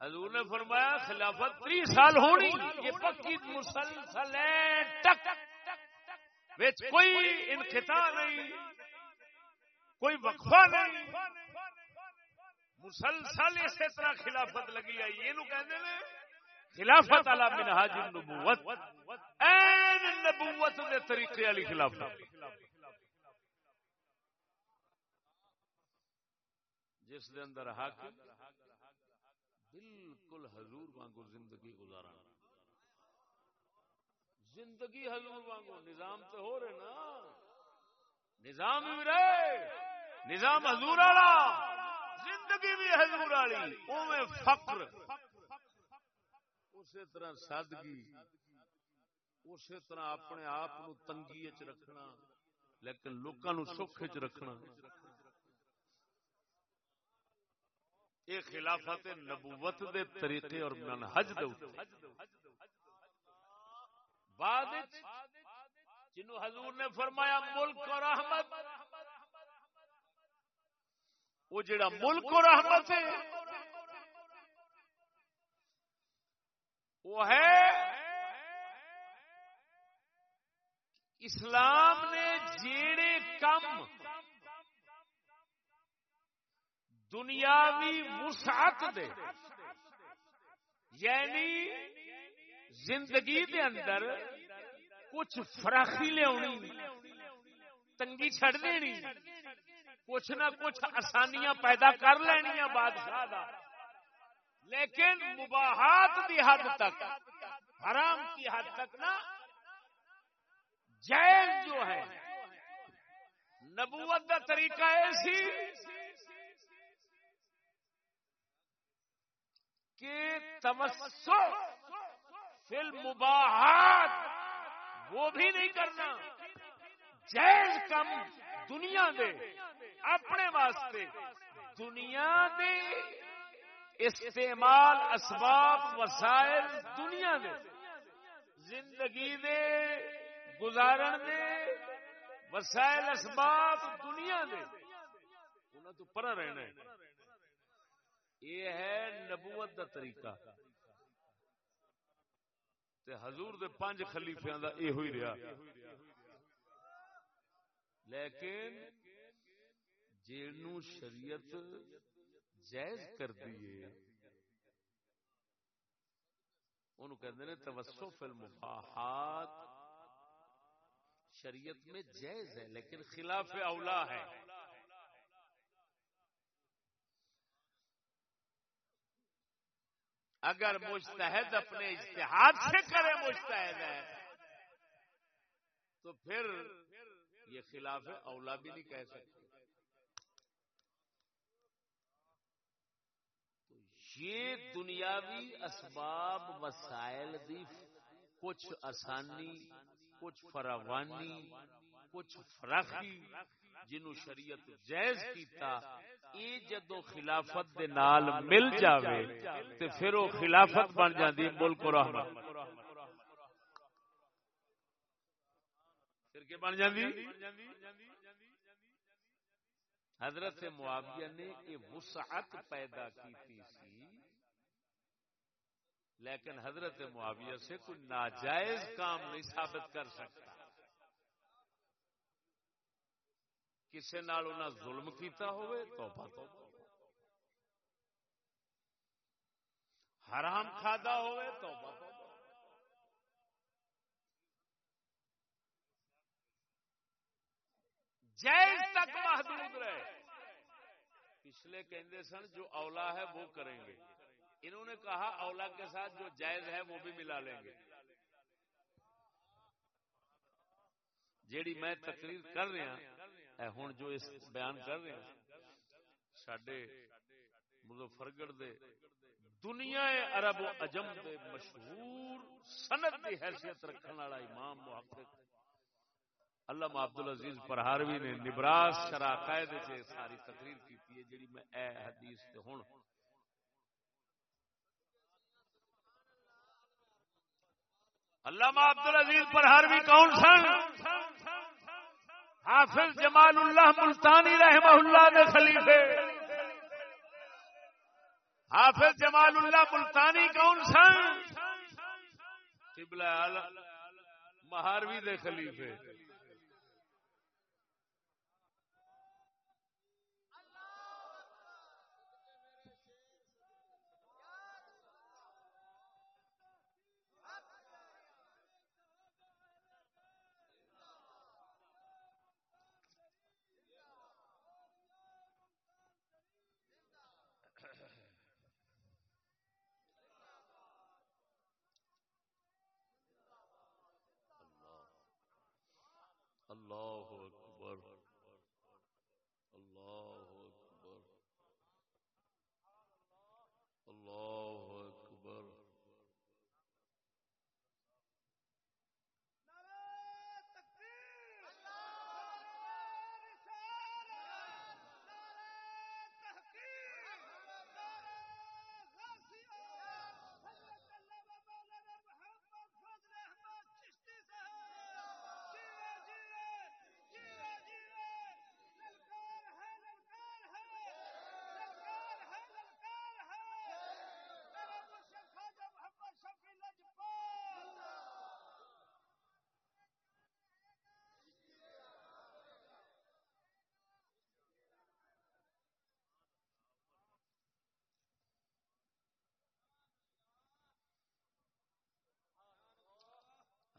حضور نے فرمایا خلافت تی سال ہونی یہ پکی مسلسل ہے ٹک وچ کوئی انقطاع نہیں کوئی وقفہ نہیں مسلسل اسی طرح خلافت لگی آئی یہ کہتے ہیں خلافت علی منہاج النبوت. این نبوت دے طریقے والی خلافت. جس دے اندر حق بالکل حضور وانگو زندگی گزارا۔ زندگی حضور وانگو، نظام تو ہو رہے نا۔ نظام بھی رہے۔ نظام حضور والا۔ زندگی بھی حضور والی۔ اوے فقر۔ اسی طرح سادگی، اسی طرح اپنے آپ تنگی چ رکھنا، لیکن لوکاں سکھ چ رکھنا۔ یہ خلافت نبوت دے طریقے اور منہج دے بعد جنو حضور نے فرمایا، ملک اور رحمت۔ وہ جڑا ملک اور رحمت ہے وہ ہے اسلام نے جیڑے کم دنیاوی وسعت دے یعنی زندگی دے اندر کچھ فراخی لیا تنگی چھڑ دینی، کچھ نہ کچھ آسانیاں پیدا کر لینیا بادشاہ لیکن مباحات دی حد تک، حرام کی حد تک نا، جائز جو ہے نبوت کا طریقہ ایسی کہ تمسو فل مباحات وہ بھی نہیں کرنا، جائز کم دنیا دے، اپنے واسطے، دنیا دے استعمال اسباب وسائل دنیا دے، زندگی دے، گزارن دے، وسائل اسباب دنیا دے۔ انہیں تو پرا رہنا ہے۔ یہ ہے نبوت دا طریقہ۔ تے حضور دے پانچ خلیفیاں دا اے ہوئی رہا۔ لیکن جنو شریعت جائز کر دیے۔ ان توسف المباحات شریعت میں جائز ہے لیکن خلاف اولا ہے۔ اگر مستحد اپنے اشتہاد سے کرے مستحد ہے تو پھر یہ خلاف اولا بھی نہیں کہہ سکتے۔ یہ دنیاوی اسباب وسائل دی کچھ آسانی، کچھ فراوانی، کچھ فراخی جنو شریعت جائز کیتا اے جدو خلافت دے نال مل جاوے، تے پھر وہ خلافت بن جاندی ملک و رحمت۔ پھر کے بن جاندی؟ حضرت معاویہ نے یہ وسعت پیدا کی سی۔ لیکن حضرت معاویہ سے کوئی ناجائز کام نہیں ثابت کر سکتا۔ کسی نال انہیں ظلم کیتا ہوئے، توبہ توبہ حرام کھادا ہوئے، توبہ توبہ جائز تک محدود رہے۔ پچھلے کہندے سن، جو اولا ہے وہ کریں گے۔ انہوں نے کہا اولا کے ساتھ جو جائز ہے وہ بھی ملا لیں گے۔ جیڑی میں تقریر کر رہا ہوں جو اس بیان کر رہے ہیں سڈے مظفرگڑھ دے دنیا عرب و عجم دے مشہور سنت کی حیثیت رکھنے والا امام محقق اللہ عبد العزیز پرہاروی نے نبراس شراقائد سے ساری تقریر کی ہے جڑی میں اے حدیث تے ہن علامہ عبد العزیز پرہاروی کون سن؟ حافظ جمال اللہ ملتانی رحمہ اللہ نے خلیفے۔ حافظ جمال اللہ ملتانی کون سن؟ قبلہ عالم مہاروی دے خلیفے اللہ اکبر اللہ اکبر اللہ اکبر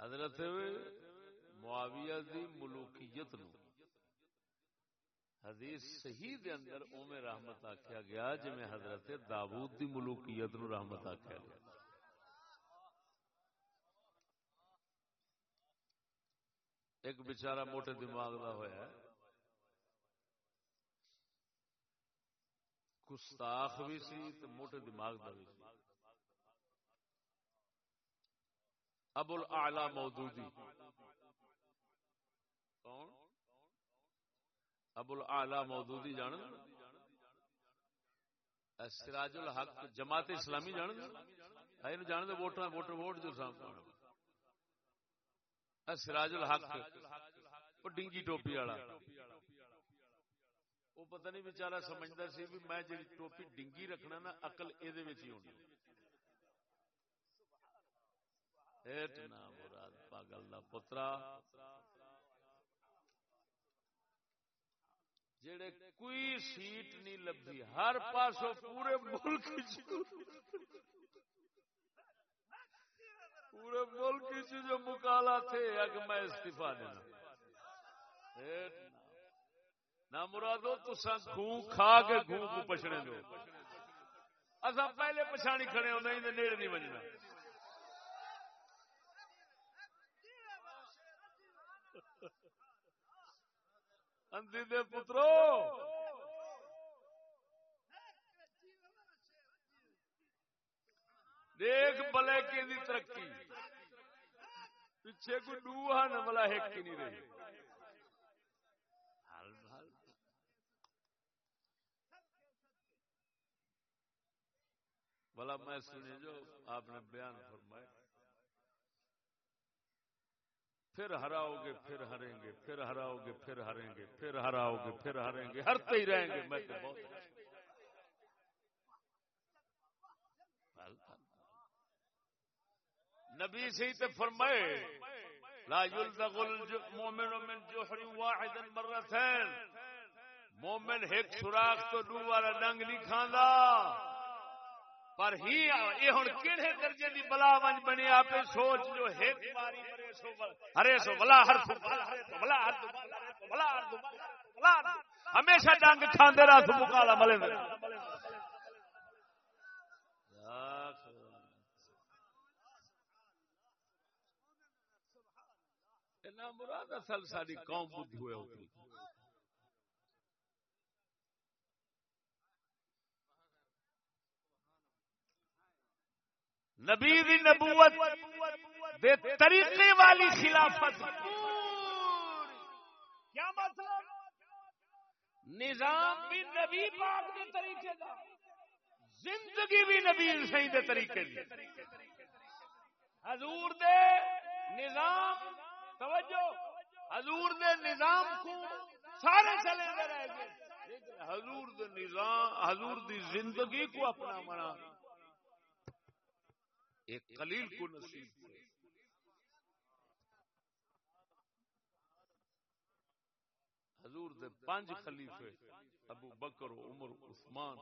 حضرت معاویہ دی ملوکیت نو۔ حدیث صحیح دے اندر اوم رحمت آکھیا گیا جی میں حضرت داود دی ملوکیت نو رحمت آکھیا گیا۔ ایک بیچارہ موٹے دماغ دا ہویا ہے۔ گستاخ بھی سی تو موٹے دماغ دا بھی سی۔ ابو الاعلی مودودی. کون؟ ابو الاعلی مودودی جان سراج الحق جماعت اسلامی جان ہے جان دے ووٹر ووٹر ووٹ جو سامنے سراج الحق، وہ ڈنگی ٹوپی والا۔ وہ پتہ نہیں بےچارا سمجھتا سی بھی میں جی ٹوپی ڈنگی رکھنا نا اقل یہ ہونی۔ مراد پاگل دا پترا۔ جڑے کوئی سیٹ نہیں لبھی، ہر پاسوں پورے ملک پورے ملک جو مکالا تھے، اگ میں استعفا دینا۔ نہ۔ مرادو تسا خون کھا کے خون کو پچھنے دو۔ اصا پہلے پچھاڑی کھڑے ہو نہیں نیڑ نہیں بجنا۔ اندھی دے پترو۔ دیکھ بلے کی دی ترقی۔ پیچھے کوئی ڈوہا نہ بلا ہیک کی نہیں رہی۔ حال بھال بلا میں سنی جو آپ نے بیان فرمائے پھر ہراؤ گے پھر ہریں گے، پھر ہراؤ گے پھر ہریں گے، پھر ہراؤ گے پھر ہریں گے ہرتے ہی رہیں گے، میں تو بہت نبی سے تے فرمائے، لا يلدغ المؤمن من جحر واحد مرتين مومن ایک سوراخ تو دو والا ڈنگ نہیں کھاندا۔ پر ہی یہ ہن کیڑے درجے دی بلا ونج بنی، آپ سوچ جو ایک باری مرے ہرے سو بلا ہر بلا بلا ہمیشہ ڈنگ کھاندے رہا سو مکالا ملے مراد اصل ساری قوم بدھ ہوئے ہوتی۔ نبی دی نبوت دے طریقے والی خلافت۔ کیا مطلب؟ نظام بھی نبی پاک دے طریقے دا، زندگی بھی نبی صحیح دے طریقے دی۔ حضور دے نظام، توجہ، حضور دے نظام کو سارے چلے رہ گئے۔ حضور دے نظام، حضور دی زندگی کو اپنا منا ایک قلیل کو نصیب ہوئے حضور دے پانچ خلیفے، ابو بکر و عمر، عثمان،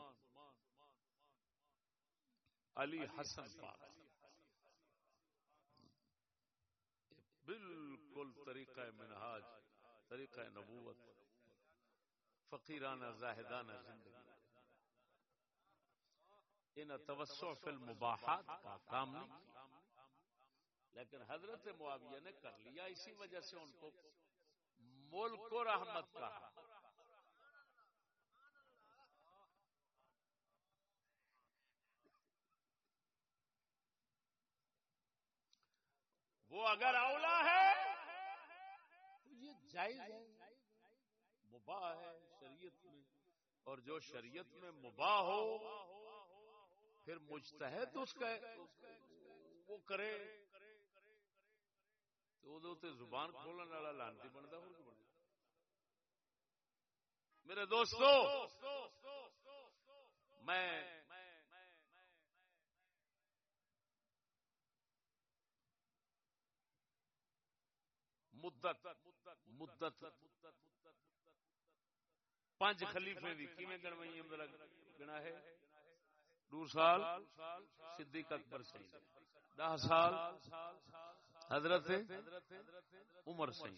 علی حسن پاک۔ بالکل طریقہ منہاج، طریقہ نبوت، فقیرانہ، زاہدانہ زندگی۔ ان توسع فی المباحات کا کام نہیں لیکن حضرت معاویہ نے کر لیا، اسی وجہ سے ان کو ملک و رحمت کہا وہ اگر اولا ہے تو یہ جائز ہے۔ مباح ہے شریعت میں۔ اور جو شریعت میں مباح ہو، پھر مجتہد اس کا وہ کرے۔ تو زبان کھولنے والا لانتی بنتا ہو میرے دوستو، میں مدت مدت، پانچ خلیفے دی کیویں گنوائی ذرا گنا ہے۔ دو سال، صدیق اکبر سی دہ سال، حضرت عمر سی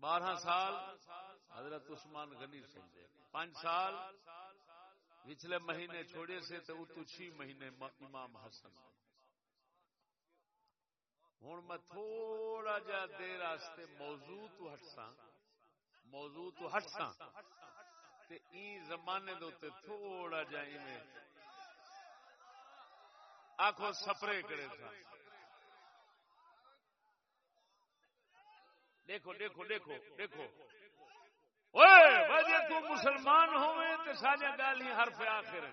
بارہ سال حضرت عثمان غنی سی پانچ سال پچھلے مہینے چھوڑے سے تو تو چھ مہینے امام حسن ہوں میں تھوڑا جا دیر آستے موضوع تو ہٹساں۔ موضوع تو ہٹساں۔ تے این زمانے دے تھوڑا جا میں آخو سپرے کرے تھا۔ دیکھو دیکھو دیکھو دیکھو وجہ تو مسلمان ہوئے تو سارے گالی حرف آخر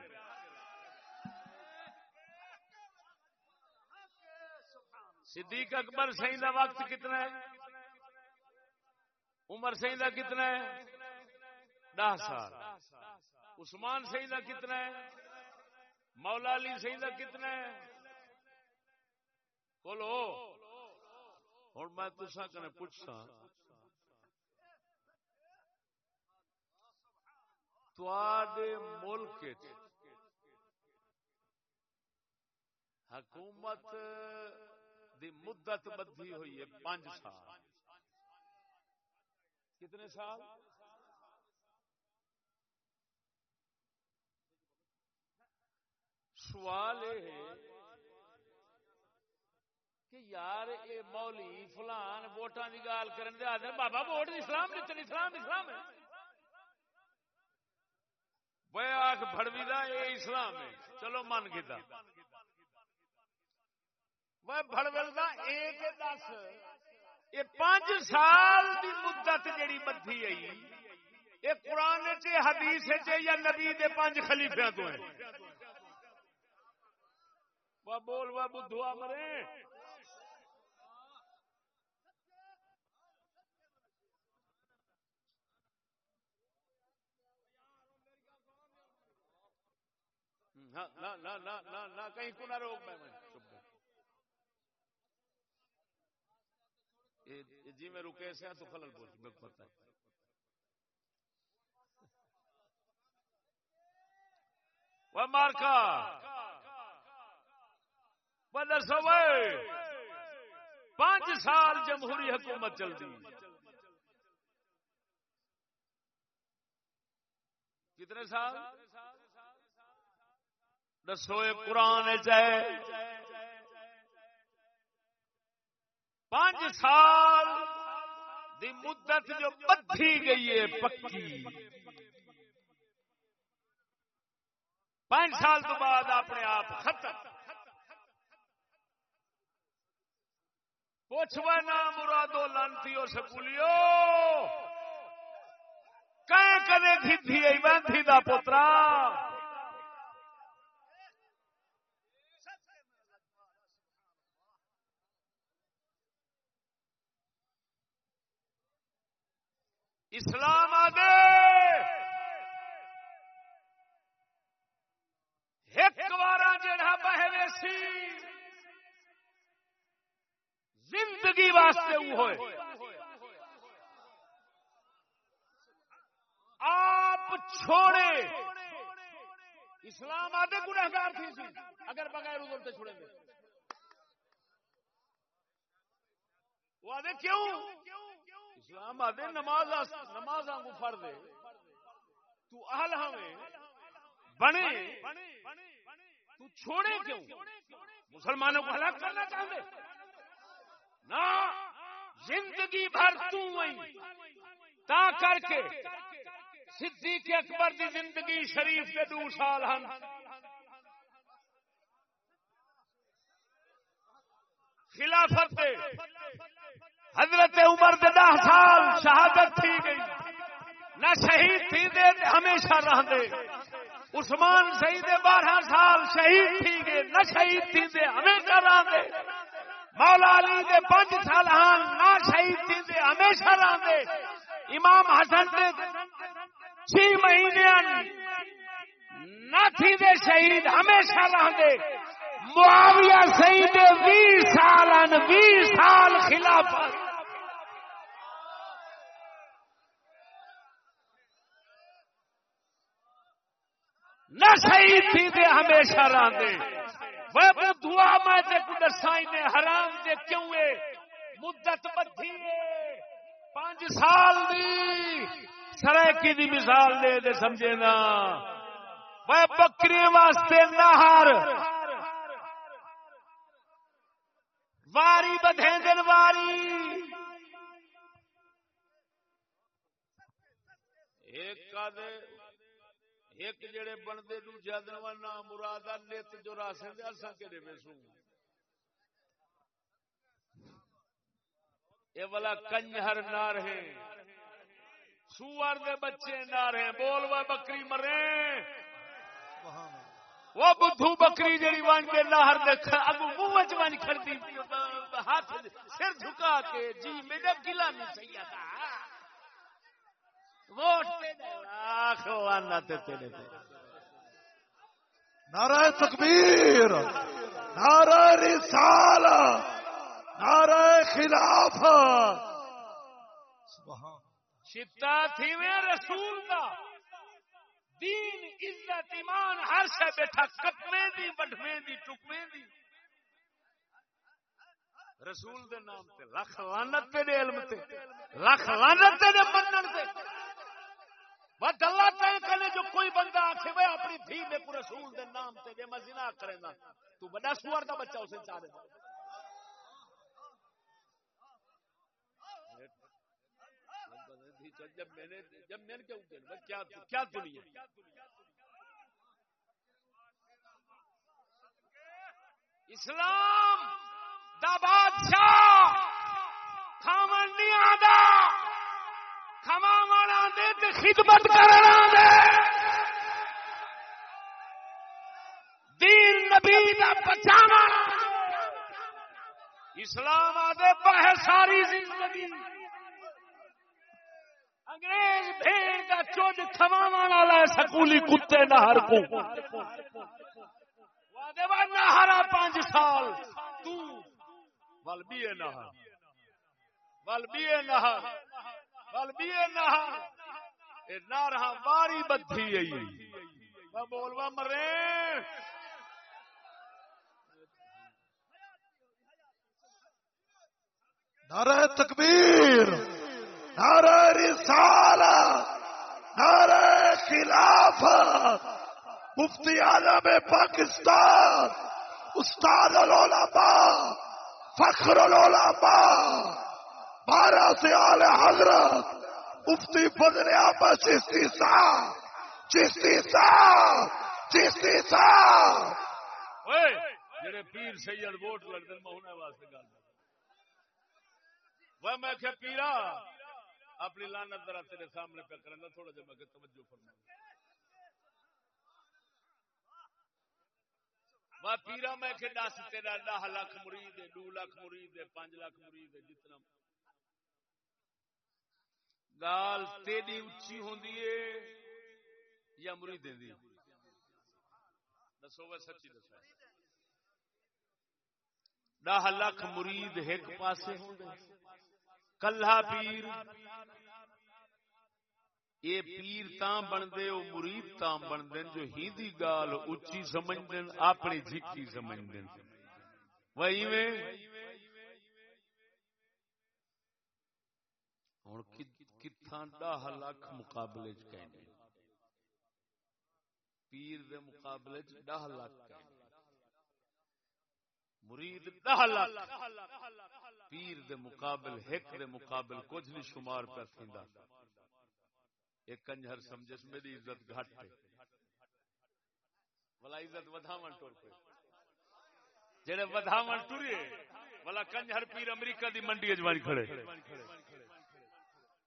صدیق اکبر سی کا وقت کتنا ہے؟ عمر سی کا کتنا ہے؟ دہ سال۔ عثمان سی کا کتنا ہے؟ مولا علی سی کا کتنا ہے؟ بولو ہوں میں تسا کنے پوچھا ملک حکومت دی مدت بدھی ہوئی ہے پانچ سال۔ کتنے سال؟ سوال یہ ہے کہ یار اے مولی فلان ووٹان کی گال کرن دے آدھے بابا ووٹ اسلام دیتے اسلام اسلام ہے وہ آگ بھڑوی دا، اے اسلام ہے۔ چلو من گیا وہ بھڑول دا، اے ایک دس۔ یہ پانچ سال دی مدت جڑی بدھی آئی یہ قرآن چ حدیث چ یا نبی دے پانچ خلیفیا تو ہے وہ بول وہ بدھوا مرے۔ نہ کہیں کو نہ روک میں چپ جی میں رکے سے تو خلل بول، میں پتہ ہے۔ وہ مارکا۔ دسو پانچ سال جمہوری حکومت چل چلتی کتنے سال؟ دسو قرآن چاہے پانچ سال دی مدت جو بدھی گئی ہے پکی۔ پانچ سال تو بعد اپنے آپ ختم۔ پوچھوا نا مرادو لانتی ہو سکولیو۔ کہیں کدے تھی تھی کھی بندھی دا پوترا۔ اسلام آدے ایک بار جڑا بہوے سی، زندگی واسطے وہ ہوئے۔ آپ چھوڑے۔ اسلام آدھے گنہگار تھی سی، اگر بغیر ادھر سے چھوڑیں گے وہ آدھے کیوں؟ اسلام آدھے نماز نماز آنگو فر دے۔ تو اہل ہمیں بنے۔ تو چھوڑے کیوں؟ مسلمانوں کو ہلاک کرنا چاہتے نہ، زندگی بھر تو وہی تا کر کے صدیق اکبر دی زندگی شریف کے دو سال ہن۔ خلافت حضرت عمر دے دہ سال شہادت تھی گئی۔ نہ شہید تھی دے ہمیشہ رہ دے۔ عثمان شہید بارہ سال شہید تھی گئے، نہ شہید تھی دے، ہمیشہ رہ دے۔ مولا علی دے پانچ سال ہاں نہ شہید تھی دے، ہمیشہ رہ دے۔ امام حسن دے چھ مہینے نہ تھی دے شہید، ہمیشہ رہ دے۔ معاویہ شہید بیس سال بیس سال خلاف نہ شہید تھی دے ہمیشہ رہ دے وہ دعا میں تے دسائی نے حرام دے کیوں اے؟ مدت بدھی اے۔ پانچ سال دی۔ سرائکی دی مثال دے دے سمجھے نا۔ وہ بکری واسطے نہر۔ واری بدھے دن واری۔ ایک کا دے۔ ایک جڑے بنتے دوجا دن نام مراد نت جو راسے دے اسا کہڑے میں سوں یہ والا کنجر نہ رہے سور دے بچے نہ رہے بول وہ بکری مرے۔ وہ بدھو بکری جڑی ون کے نہر اگو منہ چ ون کھڑتی ہاتھ سر جھکا کے جی میرا گلا نہیں سہی نعرہ تکبیر نعرہ رسال نعرہ خلاف چتا تھی میں رسول دا۔ دین عزت ایمان ہر شے بیٹھا کٹویں دی وڈویں دی ٹکویں دی۔ رسول دے نام تے لکھ لعنت تے علم تے لکھ لعنت تے منن تے۔ بس اللہ تعالی کنے جو کوئی بندہ آکھے وہ اپنی دھی میں کو رسول دے نام تے جے میں زنا کرے نا، تو بڑا سوار دا بچہ اسے چاہ دے جب میں نے، جب میں نے کیا میں کیا کیا دنیا اسلام دا بادشاہ کھامن نہیں آتا کھما دے خدمت کرنا دے دین نبی دا بچانا اسلام آدھے بہ ساری زندگی۔ انگریز بھیڑ کا چوج تھما والا ہے، سکولی کتے نہر کو۔ نہرا پانچ سال۔ ول بھی نہر۔ ول بھی نہر۔ ول بھی نہ۔ رہا باری بدھی بولوا مرے۔ نعرہ تکبیر، نعرہ رسالہ نعرہ خلاف مفتی عالم پاکستان، استاد العلماء، فخر العلماء۔ بارہ سے آل حضرت، مفتی بدر آبا چشتی صاحب چشتی صاحب چشتی صاحب۔ جڑے پیر سید ووٹ لڑتے میں واسطے گل وہ میں کہ پیرا، اپنی لانت ذرا تیرے سامنے پہ کرنا تھوڑا جا میں توجہ فرما۔ وہ پیرا، میں کہ دس، تیرا، دہ لاکھ مرید ہے، دو لاکھ مرید ہے پانچ لاکھ مرید ہے، جتنا گال تیری اچھی ہوندی ہے یا مرید دی دسو وہ سچی دسو۔ ڈاہ لکھ مرید ایک پاسے کلہ پیر۔ یہ پیر تاں بندے او مرید تاں بندے جو ہی گال اچھی سمجھ دین اپنی جھکی سمجھ دین وہی میں ہوں کتھاں ڈاہ لاکھ مقابلے چ کہنے پیر دے مقابلے چ ڈاہ لاکھ کہنے مرید ڈاہ لاکھ۔ پیر دے مقابل ایک دے مقابل کچھ نہیں شمار پہ تھیندا۔ ایک کنجر سمجھس میری عزت گھٹ ہے۔ بلا عزت ودھاون ٹور پہ جڑے ودھاون ٹرے بلا کنجر پیر امریکہ دی منڈی اجوانی کھڑے۔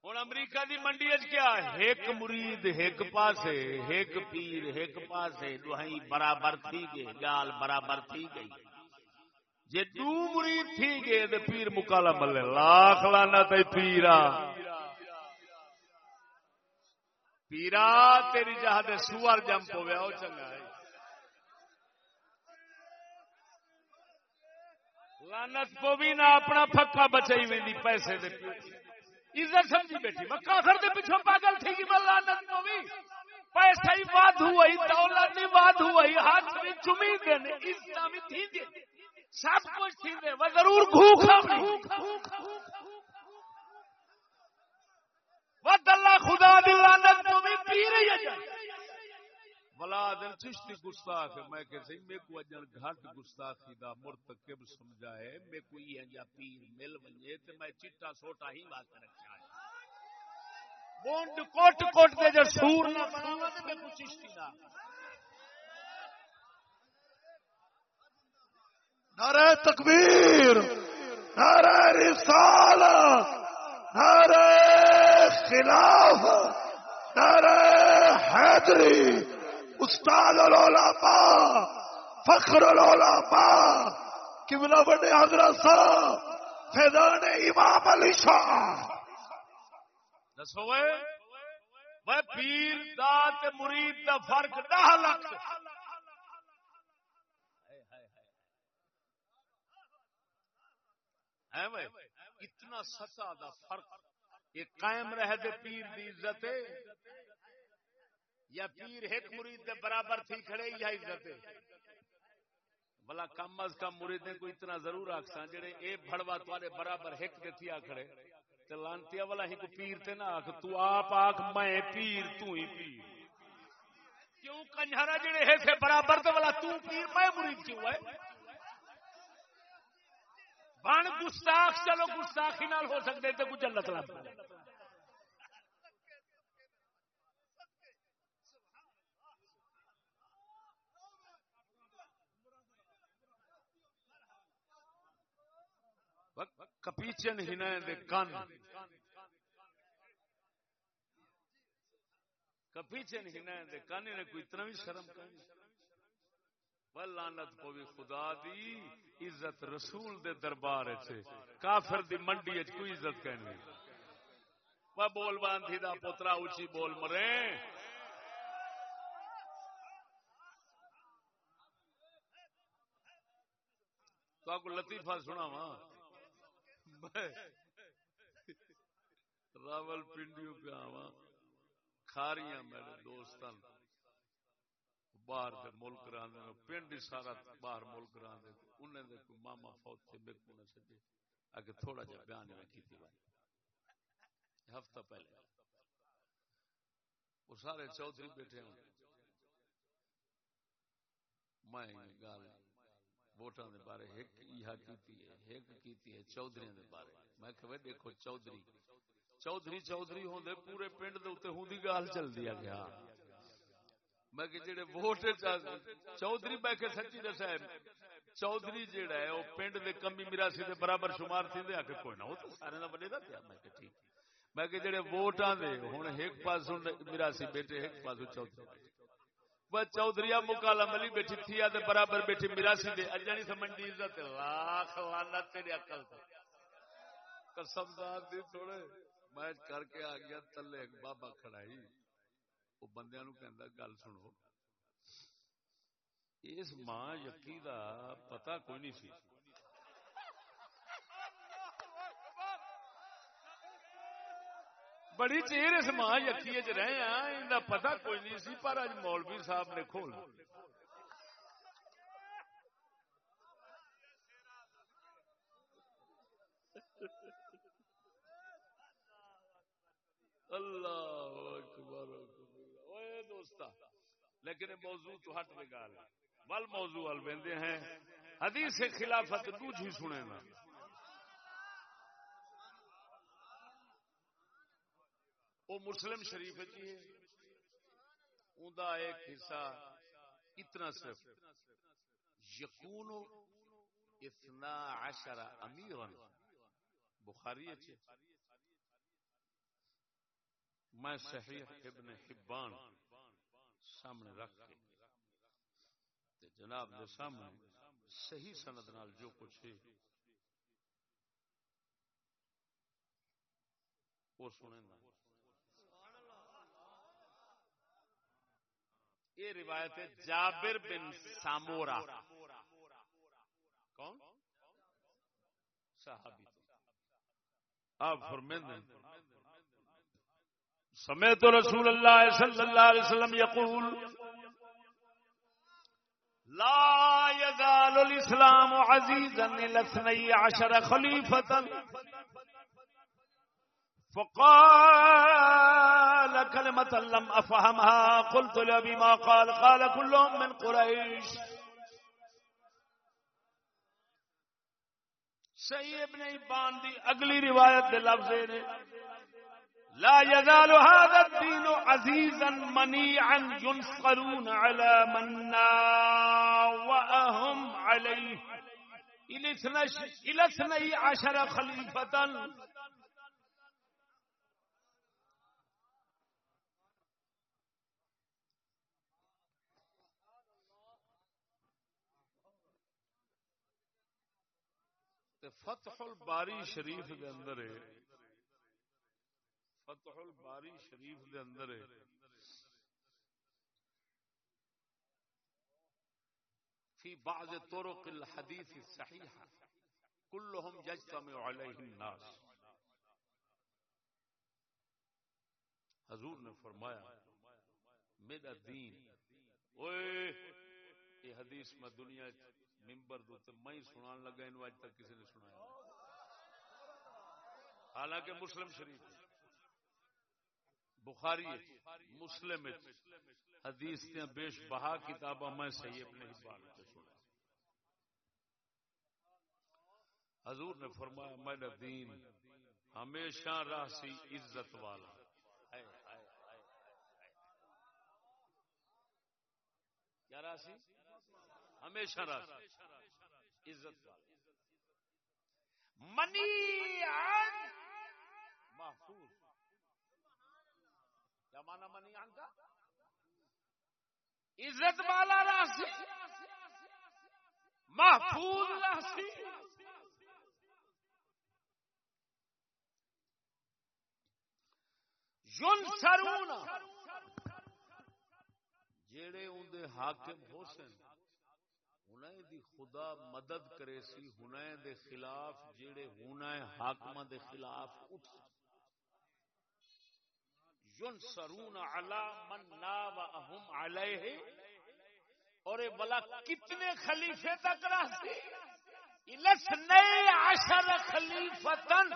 ہوں امریکہ دی منڈی اج کیا ایک مرید، ایک پاسے، ایک پیر، ایک پاسے دوہائی برابر تھی گئے گال برابر تھی گئی۔ جے دو مرید تھی گئے تے پیر مکالا ملے۔ لاکھ لانا تے پیرا۔ پیرا، تیری جہاں دے سوار جمپ ہو گیا وہ چنگا ہے۔ لانت کو بھی نہ، اپنا پکا بچائی ویندی، پیسے دے پیسے عزت سمجھی بیٹھی۔ میں کافر دے پیچھے پاگل تھی کہ میں لعنت کو بھی۔ پیسہ ہی واد ہوئی، دولت ہی واد ہوئی، ہاتھ میں چمی دے نے، عزت بھی تھی دے۔ سب کچھ تھی دے وہ ضرور بھوکا اللہ خدا دلانت تو بھی پی رہی ہے۔ بلا دل چشتی گستاخ میں کہ سی میں کو اجن گھٹ گستاخی دا مرتکب سمجھا ہے۔ میں کو یہ جا پیر مل ونجے تے میں چٹا سوٹا ہی واسطے رکھا ہے۔ بونڈ کوٹ کوٹ دے جو سور نہ بناوا تے میں کو چشتی دا نعرہ تکبیر، نعرہ رسالت، نعرہ خلاف، نعرہ حیدری۔ استاد العلماء، فخر العلماء، قبلہ بڑے حضرت صاحب، فیضان امام علی شاہ۔ دسو وے وہ پیر دا تے مرید دا فرق ڈاہ لکھ۔ اتنا سچا دا فرق، یہ قائم رہ دے پیر دی عزت یا پیر ایک مرید دے برابر تھی کھڑے، یا عزت بلا کم از کم مرید کو اتنا ضرور آخسا جڑے اے بھڑوا تارے برابر ایک دے تھی کھڑے۔ تے لانتیا والا ہی کو پیر تے نہ آخ تو آپ آخ میں پیر، تو ہی پیر۔ کیوں کنجھارا جڑے ہے سے برابر تے والا تو پیر، میں مرید کیوں ہے؟ بن گستاخ، چلو گستاخی نال ہو سکتے تو کچھ جنت لگ کپیچن ہنا دے کن۔ کپیچن ہنا دے کن نے کوئی اتنا بھی شرم کرنی لانت پوی خدا دی، عزت رسول دے دربار چ کافر دی منڈی چ کوئی عزت کہنی وہ بول باندھی دا پوترا اچھی بول مرے۔ تو آپ کو لطیفہ سنا وہاں وا راول پنڈیوں پہ آوا کھاریاں میرے دوستان باہر دے ملک رہندے پنڈ ہی سارا باہر ملک رہندے انہیں دے کوئی ماما فوت تھے، میرے کو نہ سجے اگے تھوڑا جا بیان میں کیتی بھائی۔ ہفتہ پہلے۔ وہ سارے چودھری بیٹھے ہوں۔ میں گل ووٹاں دے بارے ایک یہ کیتی ہے ایک کیتی ہے، چودھریاں دے بارے۔ میں کہ دیکھو چودھری۔ چودھری چودھری ہوندے پورے پنڈ دے اوتے ہوندی گل چل دیا گیا میں کہ جڑے ووٹ چودھری میں کہ سچی دسا ہے، چودھری جڑا ہے وہ پنڈ دے کمی میراسی دے برابر شمار تھی دے آکے کوئی نہ ہو تو سارے نہ بنے دا پیا میں کہ ٹھیک۔ میں کہ جڑے ووٹ آندے ہن ایک پاس میراسی بیٹے ایک پاس چودھری۔ وہ چودھری مکالا ملی بیٹھی تھی دے برابر بیٹھی میراسی دے۔ اجانی سمجھ عزت، لاکھ لعنت تیری عقل تے قسم دار دی تھوڑے۔ میں کر کے آ گیا، تلے ایک بابا کھڑائی وہ بندے نو کہ گل سنو۔ اس ماں یقی دا پتہ کوئی نہیں سی۔ بڑی چیر اس ماں یقی چ رہے ہیں، ان کا پتا کوئی نہیں سی، پر اج مولوی صاحب نے کھول۔ اللہ اکبر اوے دوستا لیکن موضوع تو ہٹ میں گال ہے۔ موضوع الویندے ہیں۔ حدیث خلافت دوجھی سنے نا۔ وہ مسلم شریف جی۔ ایک حصہ اتنا صرف۔ یقون اتنا عشر امیرا بخاری اچھے جی۔ میں صحیح ابن حبان سامنے رکھ کے۔ تے جناب دے سامنے صحیح سند نال جو کچھ ہے۔ وہ سنے نا یہ روایت ہے جابر بن سامورا کون؟ صحابی آپ فرمیندے سمیت رسول اللہ صلی اللہ علیہ وسلم یقول، لا يزال الاسلام عزيزا الاثني عشر خليفة فقال كلمة لم أفهمها. قلت لأبي ما قال. قال كلهم من قريش. صحیح ابن ابان دی اگلی روایت دے لفظ نے. لا يزال هذا الدين عزيزا منيعا ينصرون على من ناوأهم عليه. إلى اثني عشر خليفة فتح الباری شریف دے اندر ہے۔ فتح الباری شریف دے اندر ہے۔ فی بعض طرق الحدیث الصحیحہ كلهم يجتمع عليه الناس۔ حضور نے فرمایا، میرا دین، اوئے، یہ حدیث میں دنیا ممبر دو تے میں سنان لگا انو اج تک کسی نے سنایا حالانکہ مسلم شریف بخاری مسلم حدیث بیش بہا کتاباں میں صحیح اپنے حبان سے سنا۔ حضور نے فرمایا میرا دین ہمیشہ راسی عزت والا۔ کیا راسی ہمیشہ راسی عزت والا منی محفوظ۔ کیا مانا منی آن کا؟ عزت والا راسی محفوظ راسی یون سرون۔ جیڑے اندے حاکم حسن ہنائیں دی خدا مدد کرے سی، ہنائیں دے خلاف جیڑے ہنائیں حاکمہ دے خلاف اٹھ۔ یون سرون علا من ناوہم علیہ۔ اور اے بلا کتنے خلیفے تک رہتے لسنے عشر خلیفتن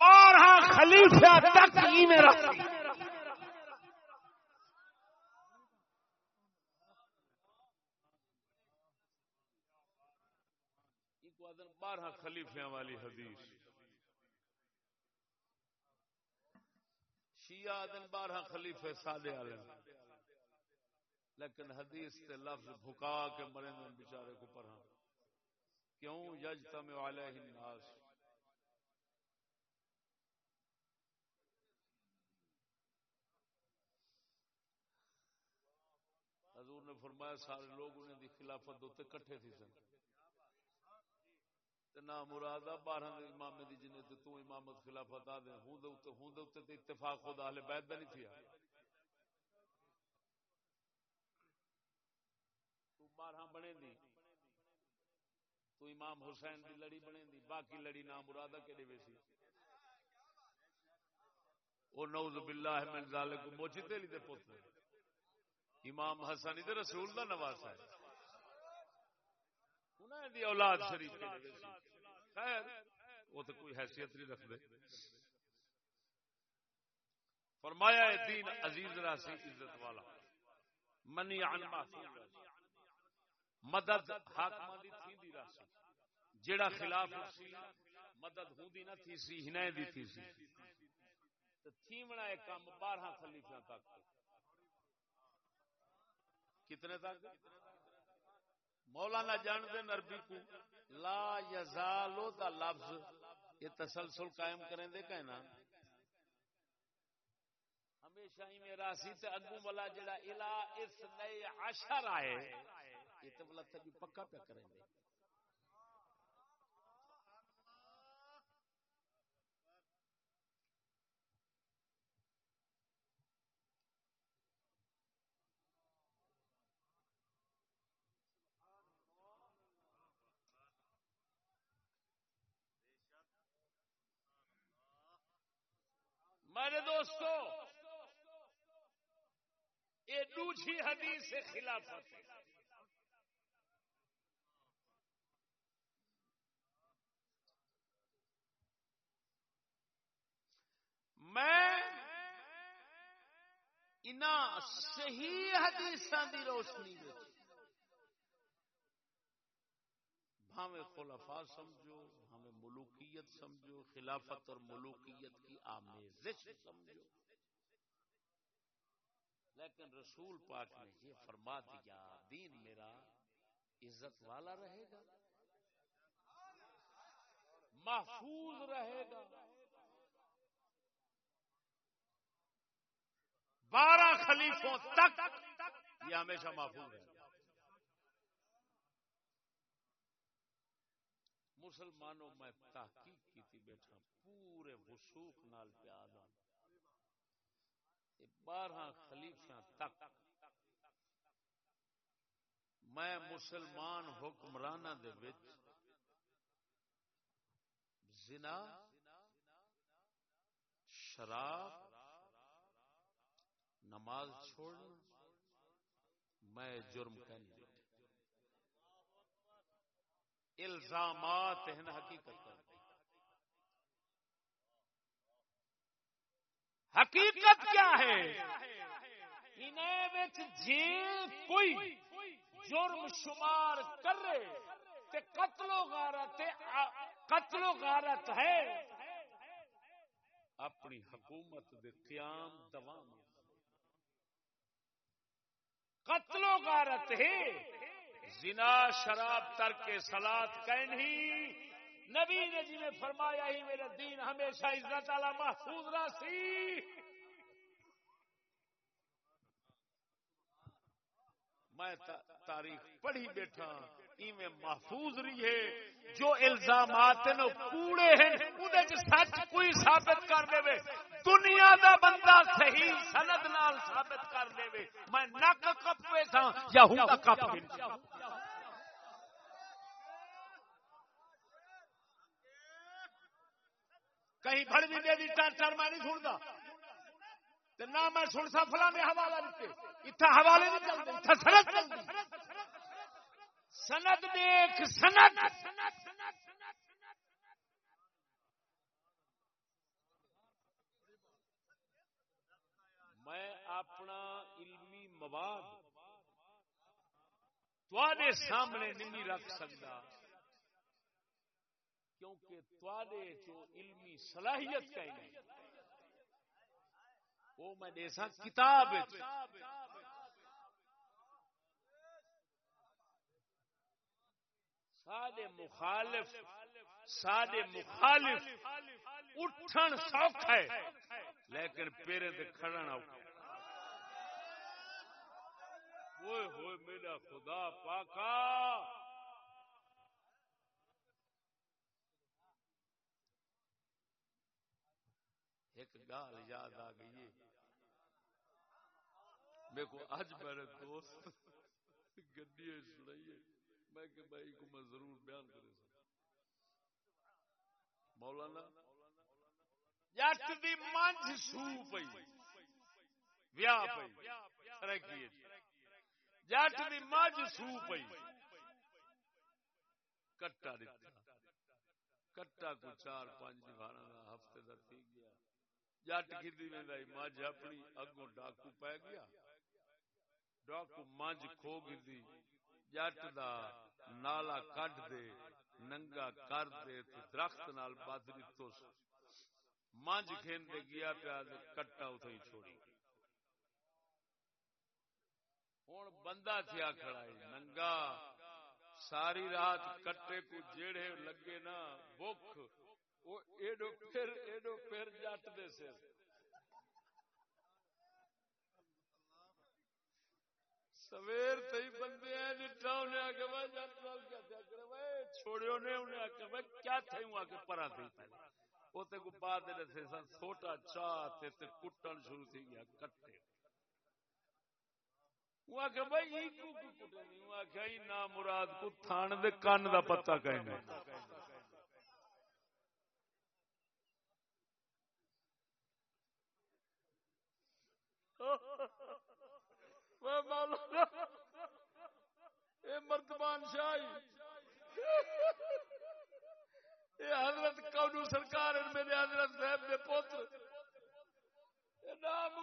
بارہ خلیفہ تک ہی میں رکھتی بارہ خلیفیاں والی حدیث۔ شیعہ دن بارہ خلیفے سادے والے لیکن حدیث تے لفظ بھکا کے مرے بیچارے کو پڑھا کیوں؟ یجتمع علیہ الناس۔ حضور نے فرمایا سارے لوگ انہیں دی خلافت دوتے کٹھے تھی سن۔ نہ مراد بارہ امام دی جنے تے تو امامت خلافت آ دے، ہوں دے اوتے، ہوں دے تے اتفاق خود اہل بیت دا نہیں تھیا۔ تو بارہ بنے دی تو امام حسین دی لڑی بنے دی باقی لڑی نہ مرادہ کیڑے ویسی؟ او نعوذ باللہ من ذالک، موچی تیلی دے پوتر امام حسن دے رسول دا نواسا ہے۔ دی اولاد شریف خیر وہ تو کوئی حیثیت نہیں رکھ دے فرمایا دین عزیز راسی عزت والا۔ منی عن معصوم راسی مدد حاکمان دی تھی دی راسی جیڑا خلاف سی مدد ہوں دی نہ تھی سی ہنے دی تھی سی۔ تو تھیمنا ایک کام بارہ خلیفہ تک۔ کتنے تک؟ مولانا جان دین عربی کو لا یزالو دا لفظ، یہ تسلسل قائم کریں دے کہنا ہمیشہ ہی میرا سی تے اگوں والا جڑا الا اس نئے عشر آئے یہ تے والا تے جی پکا پہ کریں دے۔ میرے دوستو، یہ دوسری حدیث سے خلافت ہے۔ میں انہ صحیح حدیث دی روشنی بھاوے خلفاء سمجھو ملوکیت سمجھو، خلافت اور ملوکیت کی آمیزش سمجھو۔ لیکن رسول پاک نے یہ فرما دیا، دین میرا عزت والا رہے گا، محفوظ رہے گا۔ بارہ خلیفوں تک یہ ہمیشہ محفوظ ہے مسلمانوں، میں تحقیق کی تھی، بیٹھا، پورے وسوخ نال پیاد بارہ خلیفہ تک۔ میں مسلمان حکمرانہ دے وچ زنا، شراب، نماز چھوڑنا، میں جرم کہنے الزامات ہیں حقیقت حقیقت کیا ہے؟ انہیں جی کوئی جرم شمار کرے تے قتل و غارت قتل و غارت ہے۔ اپنی حکومت دے قیام دوام۔ قتل و غارت ہے۔ زنا، شراب تر کے سلاد کہ نہیں؟ نبی نے جی نے فرمایا، ہی میرا دین ہمیشہ عزت والا محفوظ راسی۔ میں تاریخ پڑھی بیٹھا میں محفوظ رہی ہے، جو الزامات کوڑے ہیں سچ کوئی ثابت کر دے دنیا دا بندہ صحیح سند نال ثابت کر دے میں نک کپ پہ تھا یا ہوں کپ کہیں بڑ بھی دے دی چار چار میں نہیں سنتا۔ نہ میں سن سا فلاں حوالہ دیتے اتنا حوالے نہیں چلتے سند چلتے۔ سند دیکھ، سند میں اپنا علمی مواد تے سامنے نہیں رکھ سکتا۔ کیونکہ تے جو علمی صلاحیت کا نہیں وہ میں دیسا کتاب سادے مخالف سادے مخالف اٹھن سوکھ ہے، لیکن پیرے تے کھڑن اوکھا اوئے ہوئے میرا خدا پاکا۔ ایک گال یاد آ گئی میرے کو آج میرے دوست گڈی سنائیے میں کہ بھائی کو میں ضرور بیان کرے سکتا مولانا۔ جٹ دی مانج سو پئی۔ ویا پئی۔ ترقی جٹ دی منج سو پئی۔ کٹا دتا۔ کٹا کو چار پانچ دیوار ہفتے کا تھی گیا۔ جٹ گردی کی مجھ اپنی اگوں ڈاکو پی گیا۔ ڈاکو مجھ کھو گی جٹ دا نالا کڈ دے، ننگا کر دے تے درخت نال بد دتو مجھ کھین دے گیا پیا کٹا اتو ہی چھوڑی۔ گیا ہوں بندہ تھیا کھڑا ہے، ننگا۔ ساری رات کٹے کو جیڑے لگے نا بک وہ ایڈو پھر ایڈو پھر جٹ دے سر۔ سویر تھی بندے ہیں جٹا انہیں آگے میں جٹ نال کیا تھا کرے بھائی چھوڑیو نے انہیں آگے میں کیا تھا ہوں آگے پرا تھی پہلے۔ وہ تے کو بعد دے سے سن سوٹا چاہ تے تے کٹن شروع تھی گیا، کٹے۔ وہ آگے بھائی یہ وہ مراد کو تھان دے کان دا پتہ کہنے مردمان شاہی۔ یہ حضرت کونو سرکار میرے حضرت صاحب دے پوتر۔ نام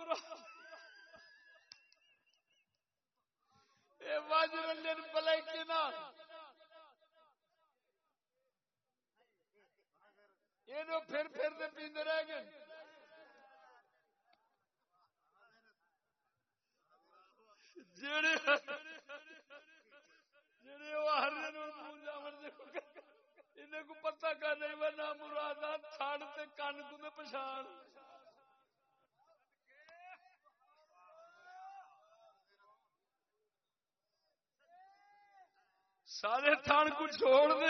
یہ واج رنجن کے یہ پھر پھر دے پیندے رہ گئے۔ جڑے جڑے وہ ہر پوجا کو پتہ کر نہیں وہ نہ تھاڑ تے کان کو پہچان سارے تھان کو چھوڑ دے۔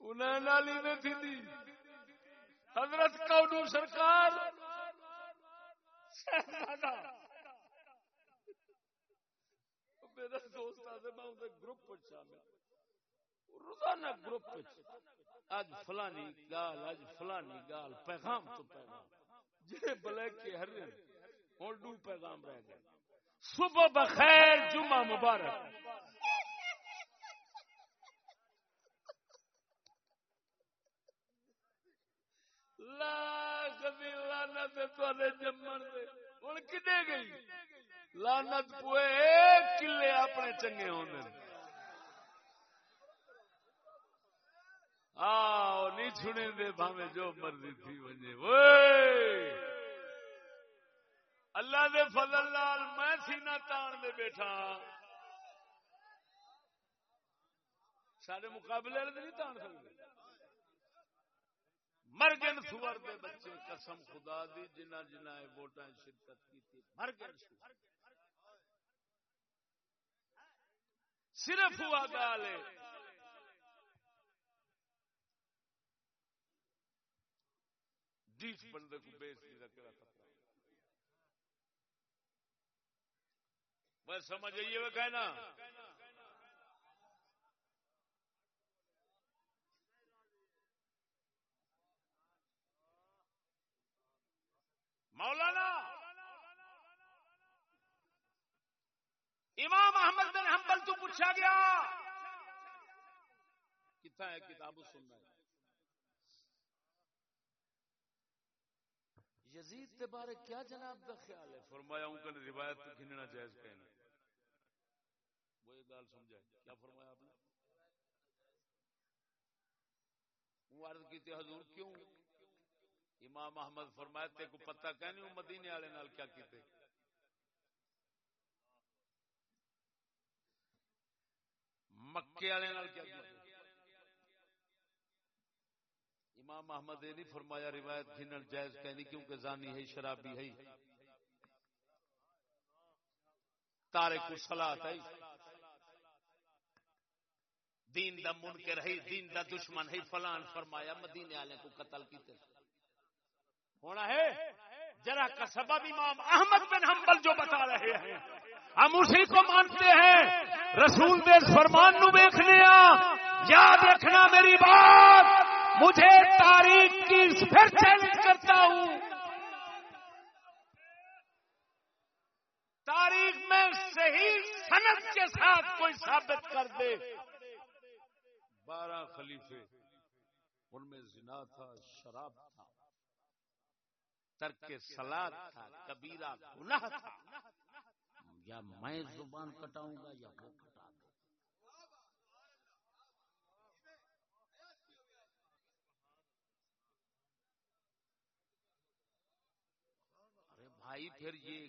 انہیں تھی حضرت کونو سرکار۔ میرا دوست آدھے میں گروپ شامل۔ روزانہ گروپ پر آج فلانی گال آج فلانی گال، پیغام تو پیغام۔ جنہیں بلیک کے ہر دن اور دو پیغام رہ گئے۔ صبح بخیر، جمعہ مبارک۔ لاکھ دی لعنت تواڈے جمن دے۔ ہن کنے گئی؟ لعنت پوئے کلے اپنے چنگے ہوندے آ نہیں چھڑے دے بھاوے جو مرضی تھی ونجے اوئے اللہ دے فضل نال میں سینہ تان دے بیٹھا۔ سارے مقابلے والے نہیں تان سکتے مرگن سور دے بچے، قسم خدا دی، جنہ جنہ ووٹاں شرکت کی تھی مرگن سور۔ صرف ہوا گال ہے بندے کو بیچ دی کہا خطرہ میں سمجھ آئیے وہ کہنا۔ مولانا! امام احمد بن حنبل تو پوچھا گیا۔ کتنا ہے؟ کتاب سننا ہے۔ یزید کے بارے کیا جناب کا خیال ہے؟ فرمایا ان کا روایت گھننا جائز کہنا۔ وہ ایک گال سمجھائے کیا فرمایا آپ نے؟ وہ عرض کی تھی حضور کیوں؟ امام احمد فرمایا تے کو پتہ کہ نہیں مدینے والے نال کیا کیتے؟ مکے والے نال کیا کیتے؟ امام احمد نے نہیں فرمایا روایت گھنن جائز کہنی کیونکہ زانی ہے، شرابی ہے۔ تارے کو سلاد ہے۔ دین دا منکر ہے، دین دا دشمن ہے۔ فلان فرمایا، مدینے والے کو قتل کیتے۔ ہونا ہے۔ ذرا کا سبب امام احمد بن حنبل جو بتا رہے ہیں۔ ہم اسی کو مانتے ہیں۔ رسول دے فرمان نو دیکھنے یاد رکھنا میری بات۔ مجھے تاریخ کی پھر چیلنج کرتا ہوں۔ تاریخ میں صحیح صنعت کے ساتھ کوئی ثابت کر دے۔ بارہ خلیفے، ان میں زنا تھا، شراب تھا، ترک سلاد تھا، کبیرہ گناہ تھا۔ یا میں زبان کٹاؤں گا یا وہ کٹا پھر یہ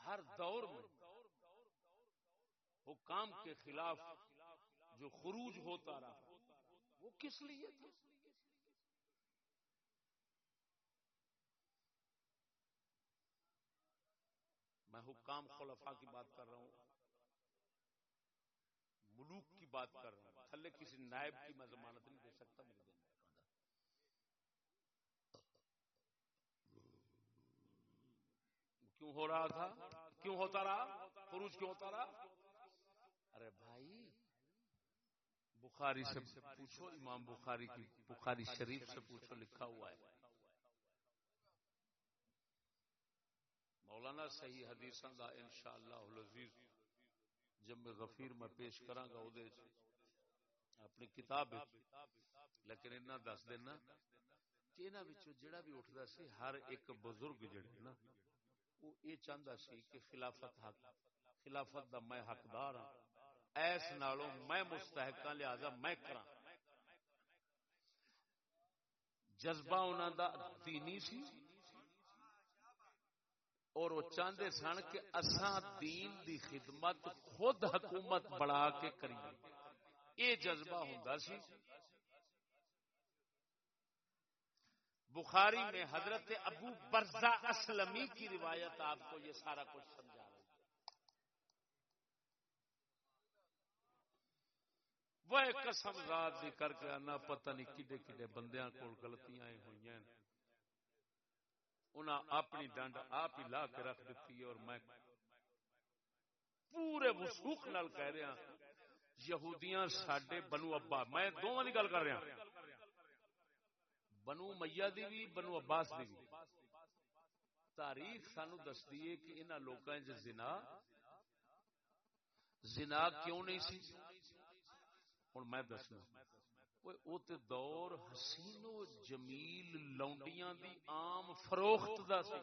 ہر دور میں حکام کے خلاف جو خروج ہوتا رہا، وہ کس لیے تھا؟ میں حکام خلفا کی بات کر رہا ہوں، ملوک کی بات کر رہا ہوں، تھلے کسی نائب کی میں ضمانت نہیں دے سکتا، مجھے کیوں ہو رہا تھا؟ کیوں ہوتا رہا؟ خروج کیوں ہوتا رہا؟ ارے بھائی، بخاری سے پوچھو، امام بخاری کی بخاری شریف سے پوچھو، لکھا ہوا ہے۔ مولانا صحیح حدیث دا انشاءاللہ العزیز، جب میں غفیر میں پیش کراں گا او اپنی کتاب لیکن انہاں دس دینا کہ انہاں جڑا بھی اٹھدا سی، ہر ایک بزرگ جڑے نا وہ یہ چاہتا سی کہ خلافت حق خلافت دا میں حقدار ہاں۔ ایس نالوں میں مستحق ہاں لہذا میں کراں۔ جذبہ انہاں دا دینی سی اور وہ چاہتے سن کہ اساں دین دی خدمت خود حکومت بڑھا کے کریے یہ جذبہ ہوں سی۔ بخاری میں حضرت ابو برزا اسلمی کی روایت آپ کو یہ سارا کچھ سمجھا رہی وہ قسم ذات دی کر کے آنا، پتہ نہیں کڈے کڈے بندیاں کول غلطیاں ہوئی ہیں۔ انہاں اپنی ڈنڈ آپ ہی لا کے رکھ دیتی ہے اور میں پورے وسوخ نال کہہ رہا یہودیاں ساڈے بنو ابا، میں دونوں کی گل کر رہا بنو میاں دی بھی، بنو عباس دی بھی۔ تاریخ سانو دستی ہے کہ انہاں لوکاں وچ زنا زنا کیوں نہیں سی؟ ہن میں دسنا۔ وہ تے دور حسین و جمیل لونڈیاں دی عام فروخت دا سی۔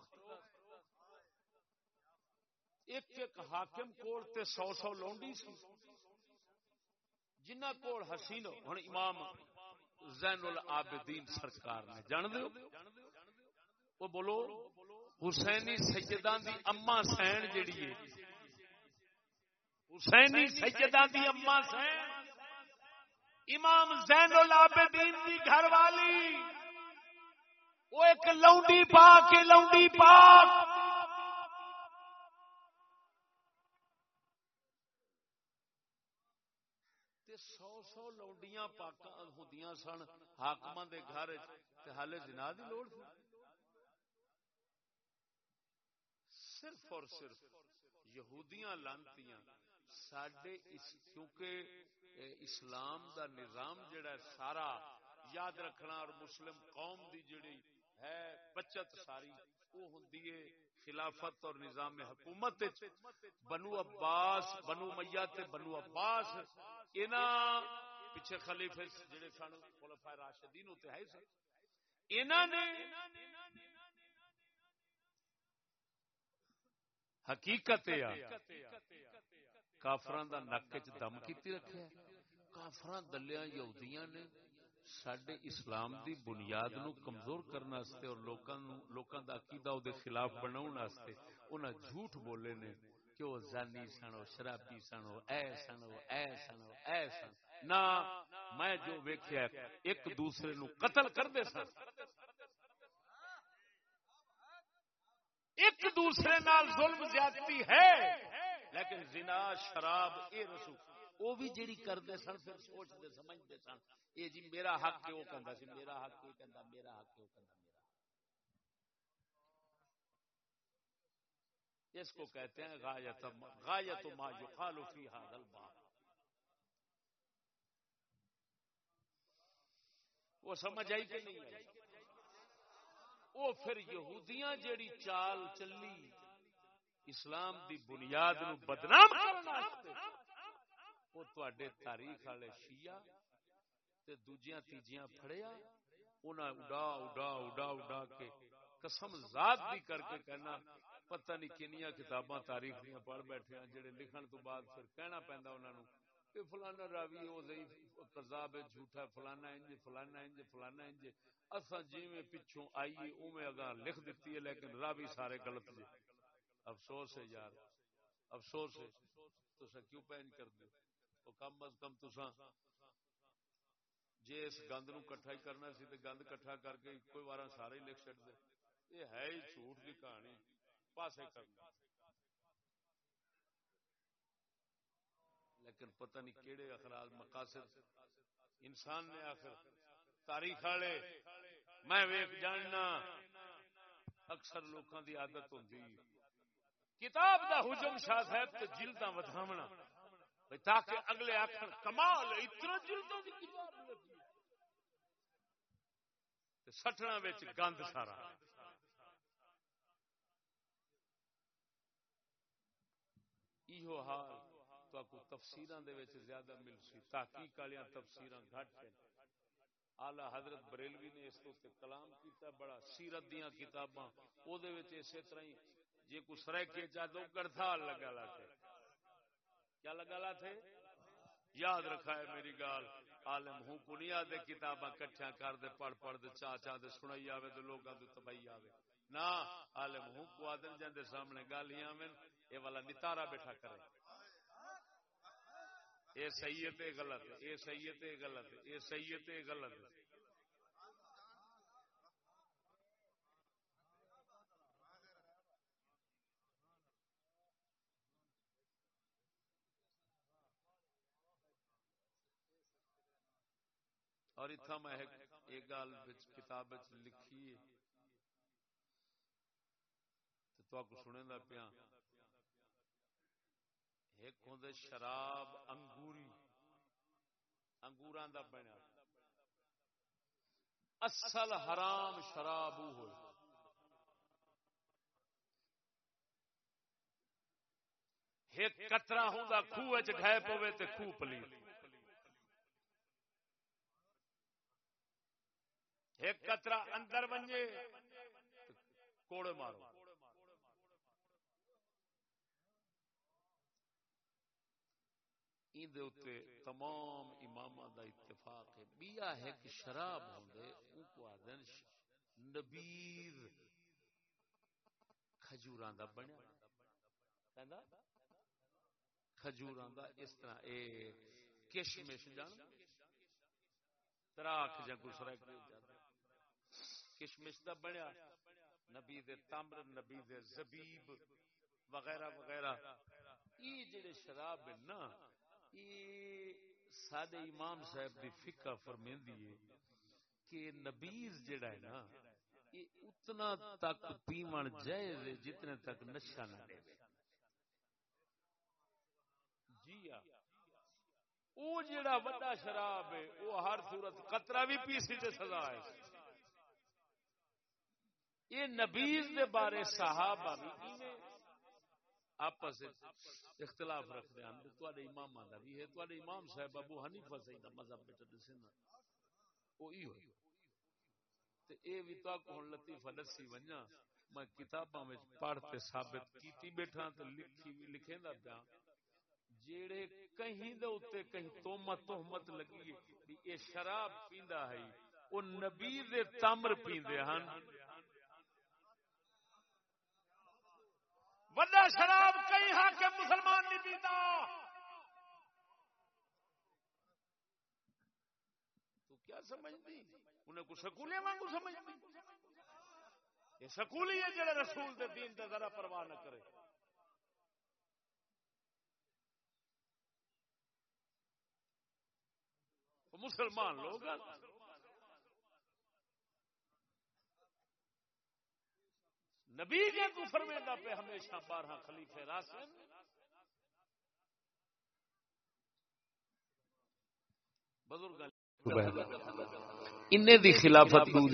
ایک ایک حاکم کول تے سو سو لونڈی سی۔ جنہ کول حسین ہن امام زین العابدین سرکار نے، جان دیو؟ وہ بولو، حسینی سیدان دی اما سین جڑی ہے۔ حسینی سیدان دی اما سین۔ امام زین العابدین دی گھر والی۔ وہ ایک لونڈی پاک لونڈی پاک سو سو پاک ہوں سن حاکم دے گھر ہالے جنا دی لوڑ تھی صرف اور صرف یہودیاں لانتیاں سڈے کیونکہ اسلام دا نظام جڑا ہے سارا یاد رکھنا اور مسلم قوم دی جڑی ہے بچت ساری وہ ہوں خلافت اور نظام حکومت بنو عباس بنو میات بنو عباس اینا پیچھے خلیفے جڑے سن، خلفاء راشدین ہوتے ہے سن اینا نے حقیقت کافران دا نک چ دم کیتی رکھیا کافران دلیاں یہودیاں نے سڈے اسلام دی بنیاد نو کمزور کرنے اور لوکاں نو، لوکاں دا عقیدہ او دے خلاف بناون واسطے انہاں جھوٹ بولے نے۔ کہ وہ زانی سنو، شرابی سنو، اے سنو اے سنو، اے سن نہ میں جو ویکھیا ایک دوسرے نو قتل کر دے سن۔ ایک دوسرے نال ظلم زیادتی ہے، لیکن زنا، شراب، اے رسو وہ بھی جیڑی کرتے سن، پھر سوچتے، سمجھتے سن۔ یہ جی میرا حق کیوں کہندا سی؟ میرا حق کیوں کہندا، میرا حق کیوں کہندا؟ اس کو کہتے ہیں غایت غایت ما یقال فی هذا الباب. وہ سمجھ آئی کہ نہیں آئی؟ وہ پھر یہودیاں جیڑی چال چلی اسلام دی بنیاد نو بدنام کرنا وہ تواڈے تاریخ والے شیعہ تے دوجیاں تیجیاں پھڑیا انہاں اڈا اڈا اڈا اڈا کے قسم ذات دی کر کے کہنا پتہ نہیں کنیاں کتاباں تاریخ دیاں پڑھ بیٹھے ہیں، جڑے لکھن تو بعد پھر کہنا پیندا انہاں نو کہ فلانا راوی او ضعیف قذاب ہے، جھوٹا ہے، فلانا انج فلانا انج فلانا انج۔ اساں جویں پیچھوں آئیے، اوویں اگاں لکھ دتی ہے، لیکن راوی سارے غلط جی افسوس ہے یار، افسوس ہے۔ تساں کیوں پین کر دے او کم از کم تساں جے اس گند نو کٹھا ہی کرنا سی، تے گند کٹھا کر کے کوئی وارا سارے لکھ چھڈ دے۔ یہ ہے ہی جھوٹ دی کہانی۔ پاسے کرنا۔ لیکن پتہ نہیں کیڑے اخراج مقاصد۔ انسان نے آخر تاریخ والے، میں ویک جاننا، اکثر لوکاں دی عادت ہوندی۔ کتاب دا حجم شاہ صاحب تے جلداں ودھاونا تاکہ اگلے آخر کمال، اتنا جلدوں دی کتاب سٹنا وچ گند سارا۔ ایہو حال تو کو تفسیراں دے وچ زیادہ مل سی تحقیق والیاں تفسیراں گھٹ ہیں۔ اعلی حضرت بریلوی نے اس تے کلام کیتا، بڑا سیرت دیاں کتاباں، او دے وچ اسی طرح ہی جے کو سرے کے چا دو گڑتھال لگا لا تھے۔ کیا لگا لا تھے؟ یاد رکھا ہے میری گال، عالم ہوں کنیا دے کتاباں کٹھیاں کر دے، پڑھ پڑھ دے چا چا دے، سنائی آوے دے، لوگاں دے تباہی آوے۔ نا، عالم ہوں، کو آدن جان سامنے گالیاں میں اے والا نتارا بیٹھا کرے۔ اے سیئت غلط، اے سیئت غلط، اے سیئت غلط۔ اور اتھا میں ایک گال کتاب لکھی ہے۔ تو آپ سنے دا پیاں۔ ایک ہوں شراب، انگوری۔ انگوران دا بنیا۔ اصل حرام شراب ہو ایک کترا ہوں خوہ چ پوے تے خوہ پلی۔ ایک کترا اندر بنجے کوڑے مارو۔ تمام امام دا اتفاق ہے۔ بیا ہے کہ شراب ہوندے ان کو آدن نبیر کھجوران دا بنیا۔ کہندا کھجوران دا اس طرح اے کشمش جان۔ تراک جا گسرا کشمش دا بنیا۔ نبی دے تمر، نبی زبیب وغیرہ وغیرہ۔ یہ جڑے شراب ہیں نا سڈے امام صاحب دی فکا فرمیندی ہے کہ نبیز جڑا ہے نا یہ اتنا تک پیمن جائز جتنے تک نشہ نہ دے۔ جی ہاں۔ وہ جڑا وڈا شراب ہے وہ ہر صورت قطرہ بھی پیسی تے سزا ہے۔ یہ نبیز دے بارے صحابہ بھی آپس اختلاف رکھتے ہیں۔ تو امام آدھا بھی ہے تو امام صاحب ابو حنیفہ صحیح دا مذہب بیٹا دسے نا وہ ای ہوئی تے اے بھی تو کو لطیفہ دسی ونجا میں کتاباں وچ پڑھ تے ثابت کیتی بیٹھا تے لکھی لکھیں دا پیا۔ جیڑے کہیں دے اوتے کہیں تہمت تہمت لگی ہے اے شراب پیندا ہے او نبی دے تمر پیندے ہن وڈا شراب کئی ہاں کے مسلمان نہیں پیتا۔ تو کیا سمجھتی؟ انہیں کو سکولے مانگو سمجھتی؟ یہ سکولی ہے جڑے رسول دے دین تے ذرا پرواہ نہ کرے۔ مسلمان لوگ نبی کے تو فرمیدہ پہ ہمیشہ بارہ خلیفے راسن بزرگ ان دی خلافت دور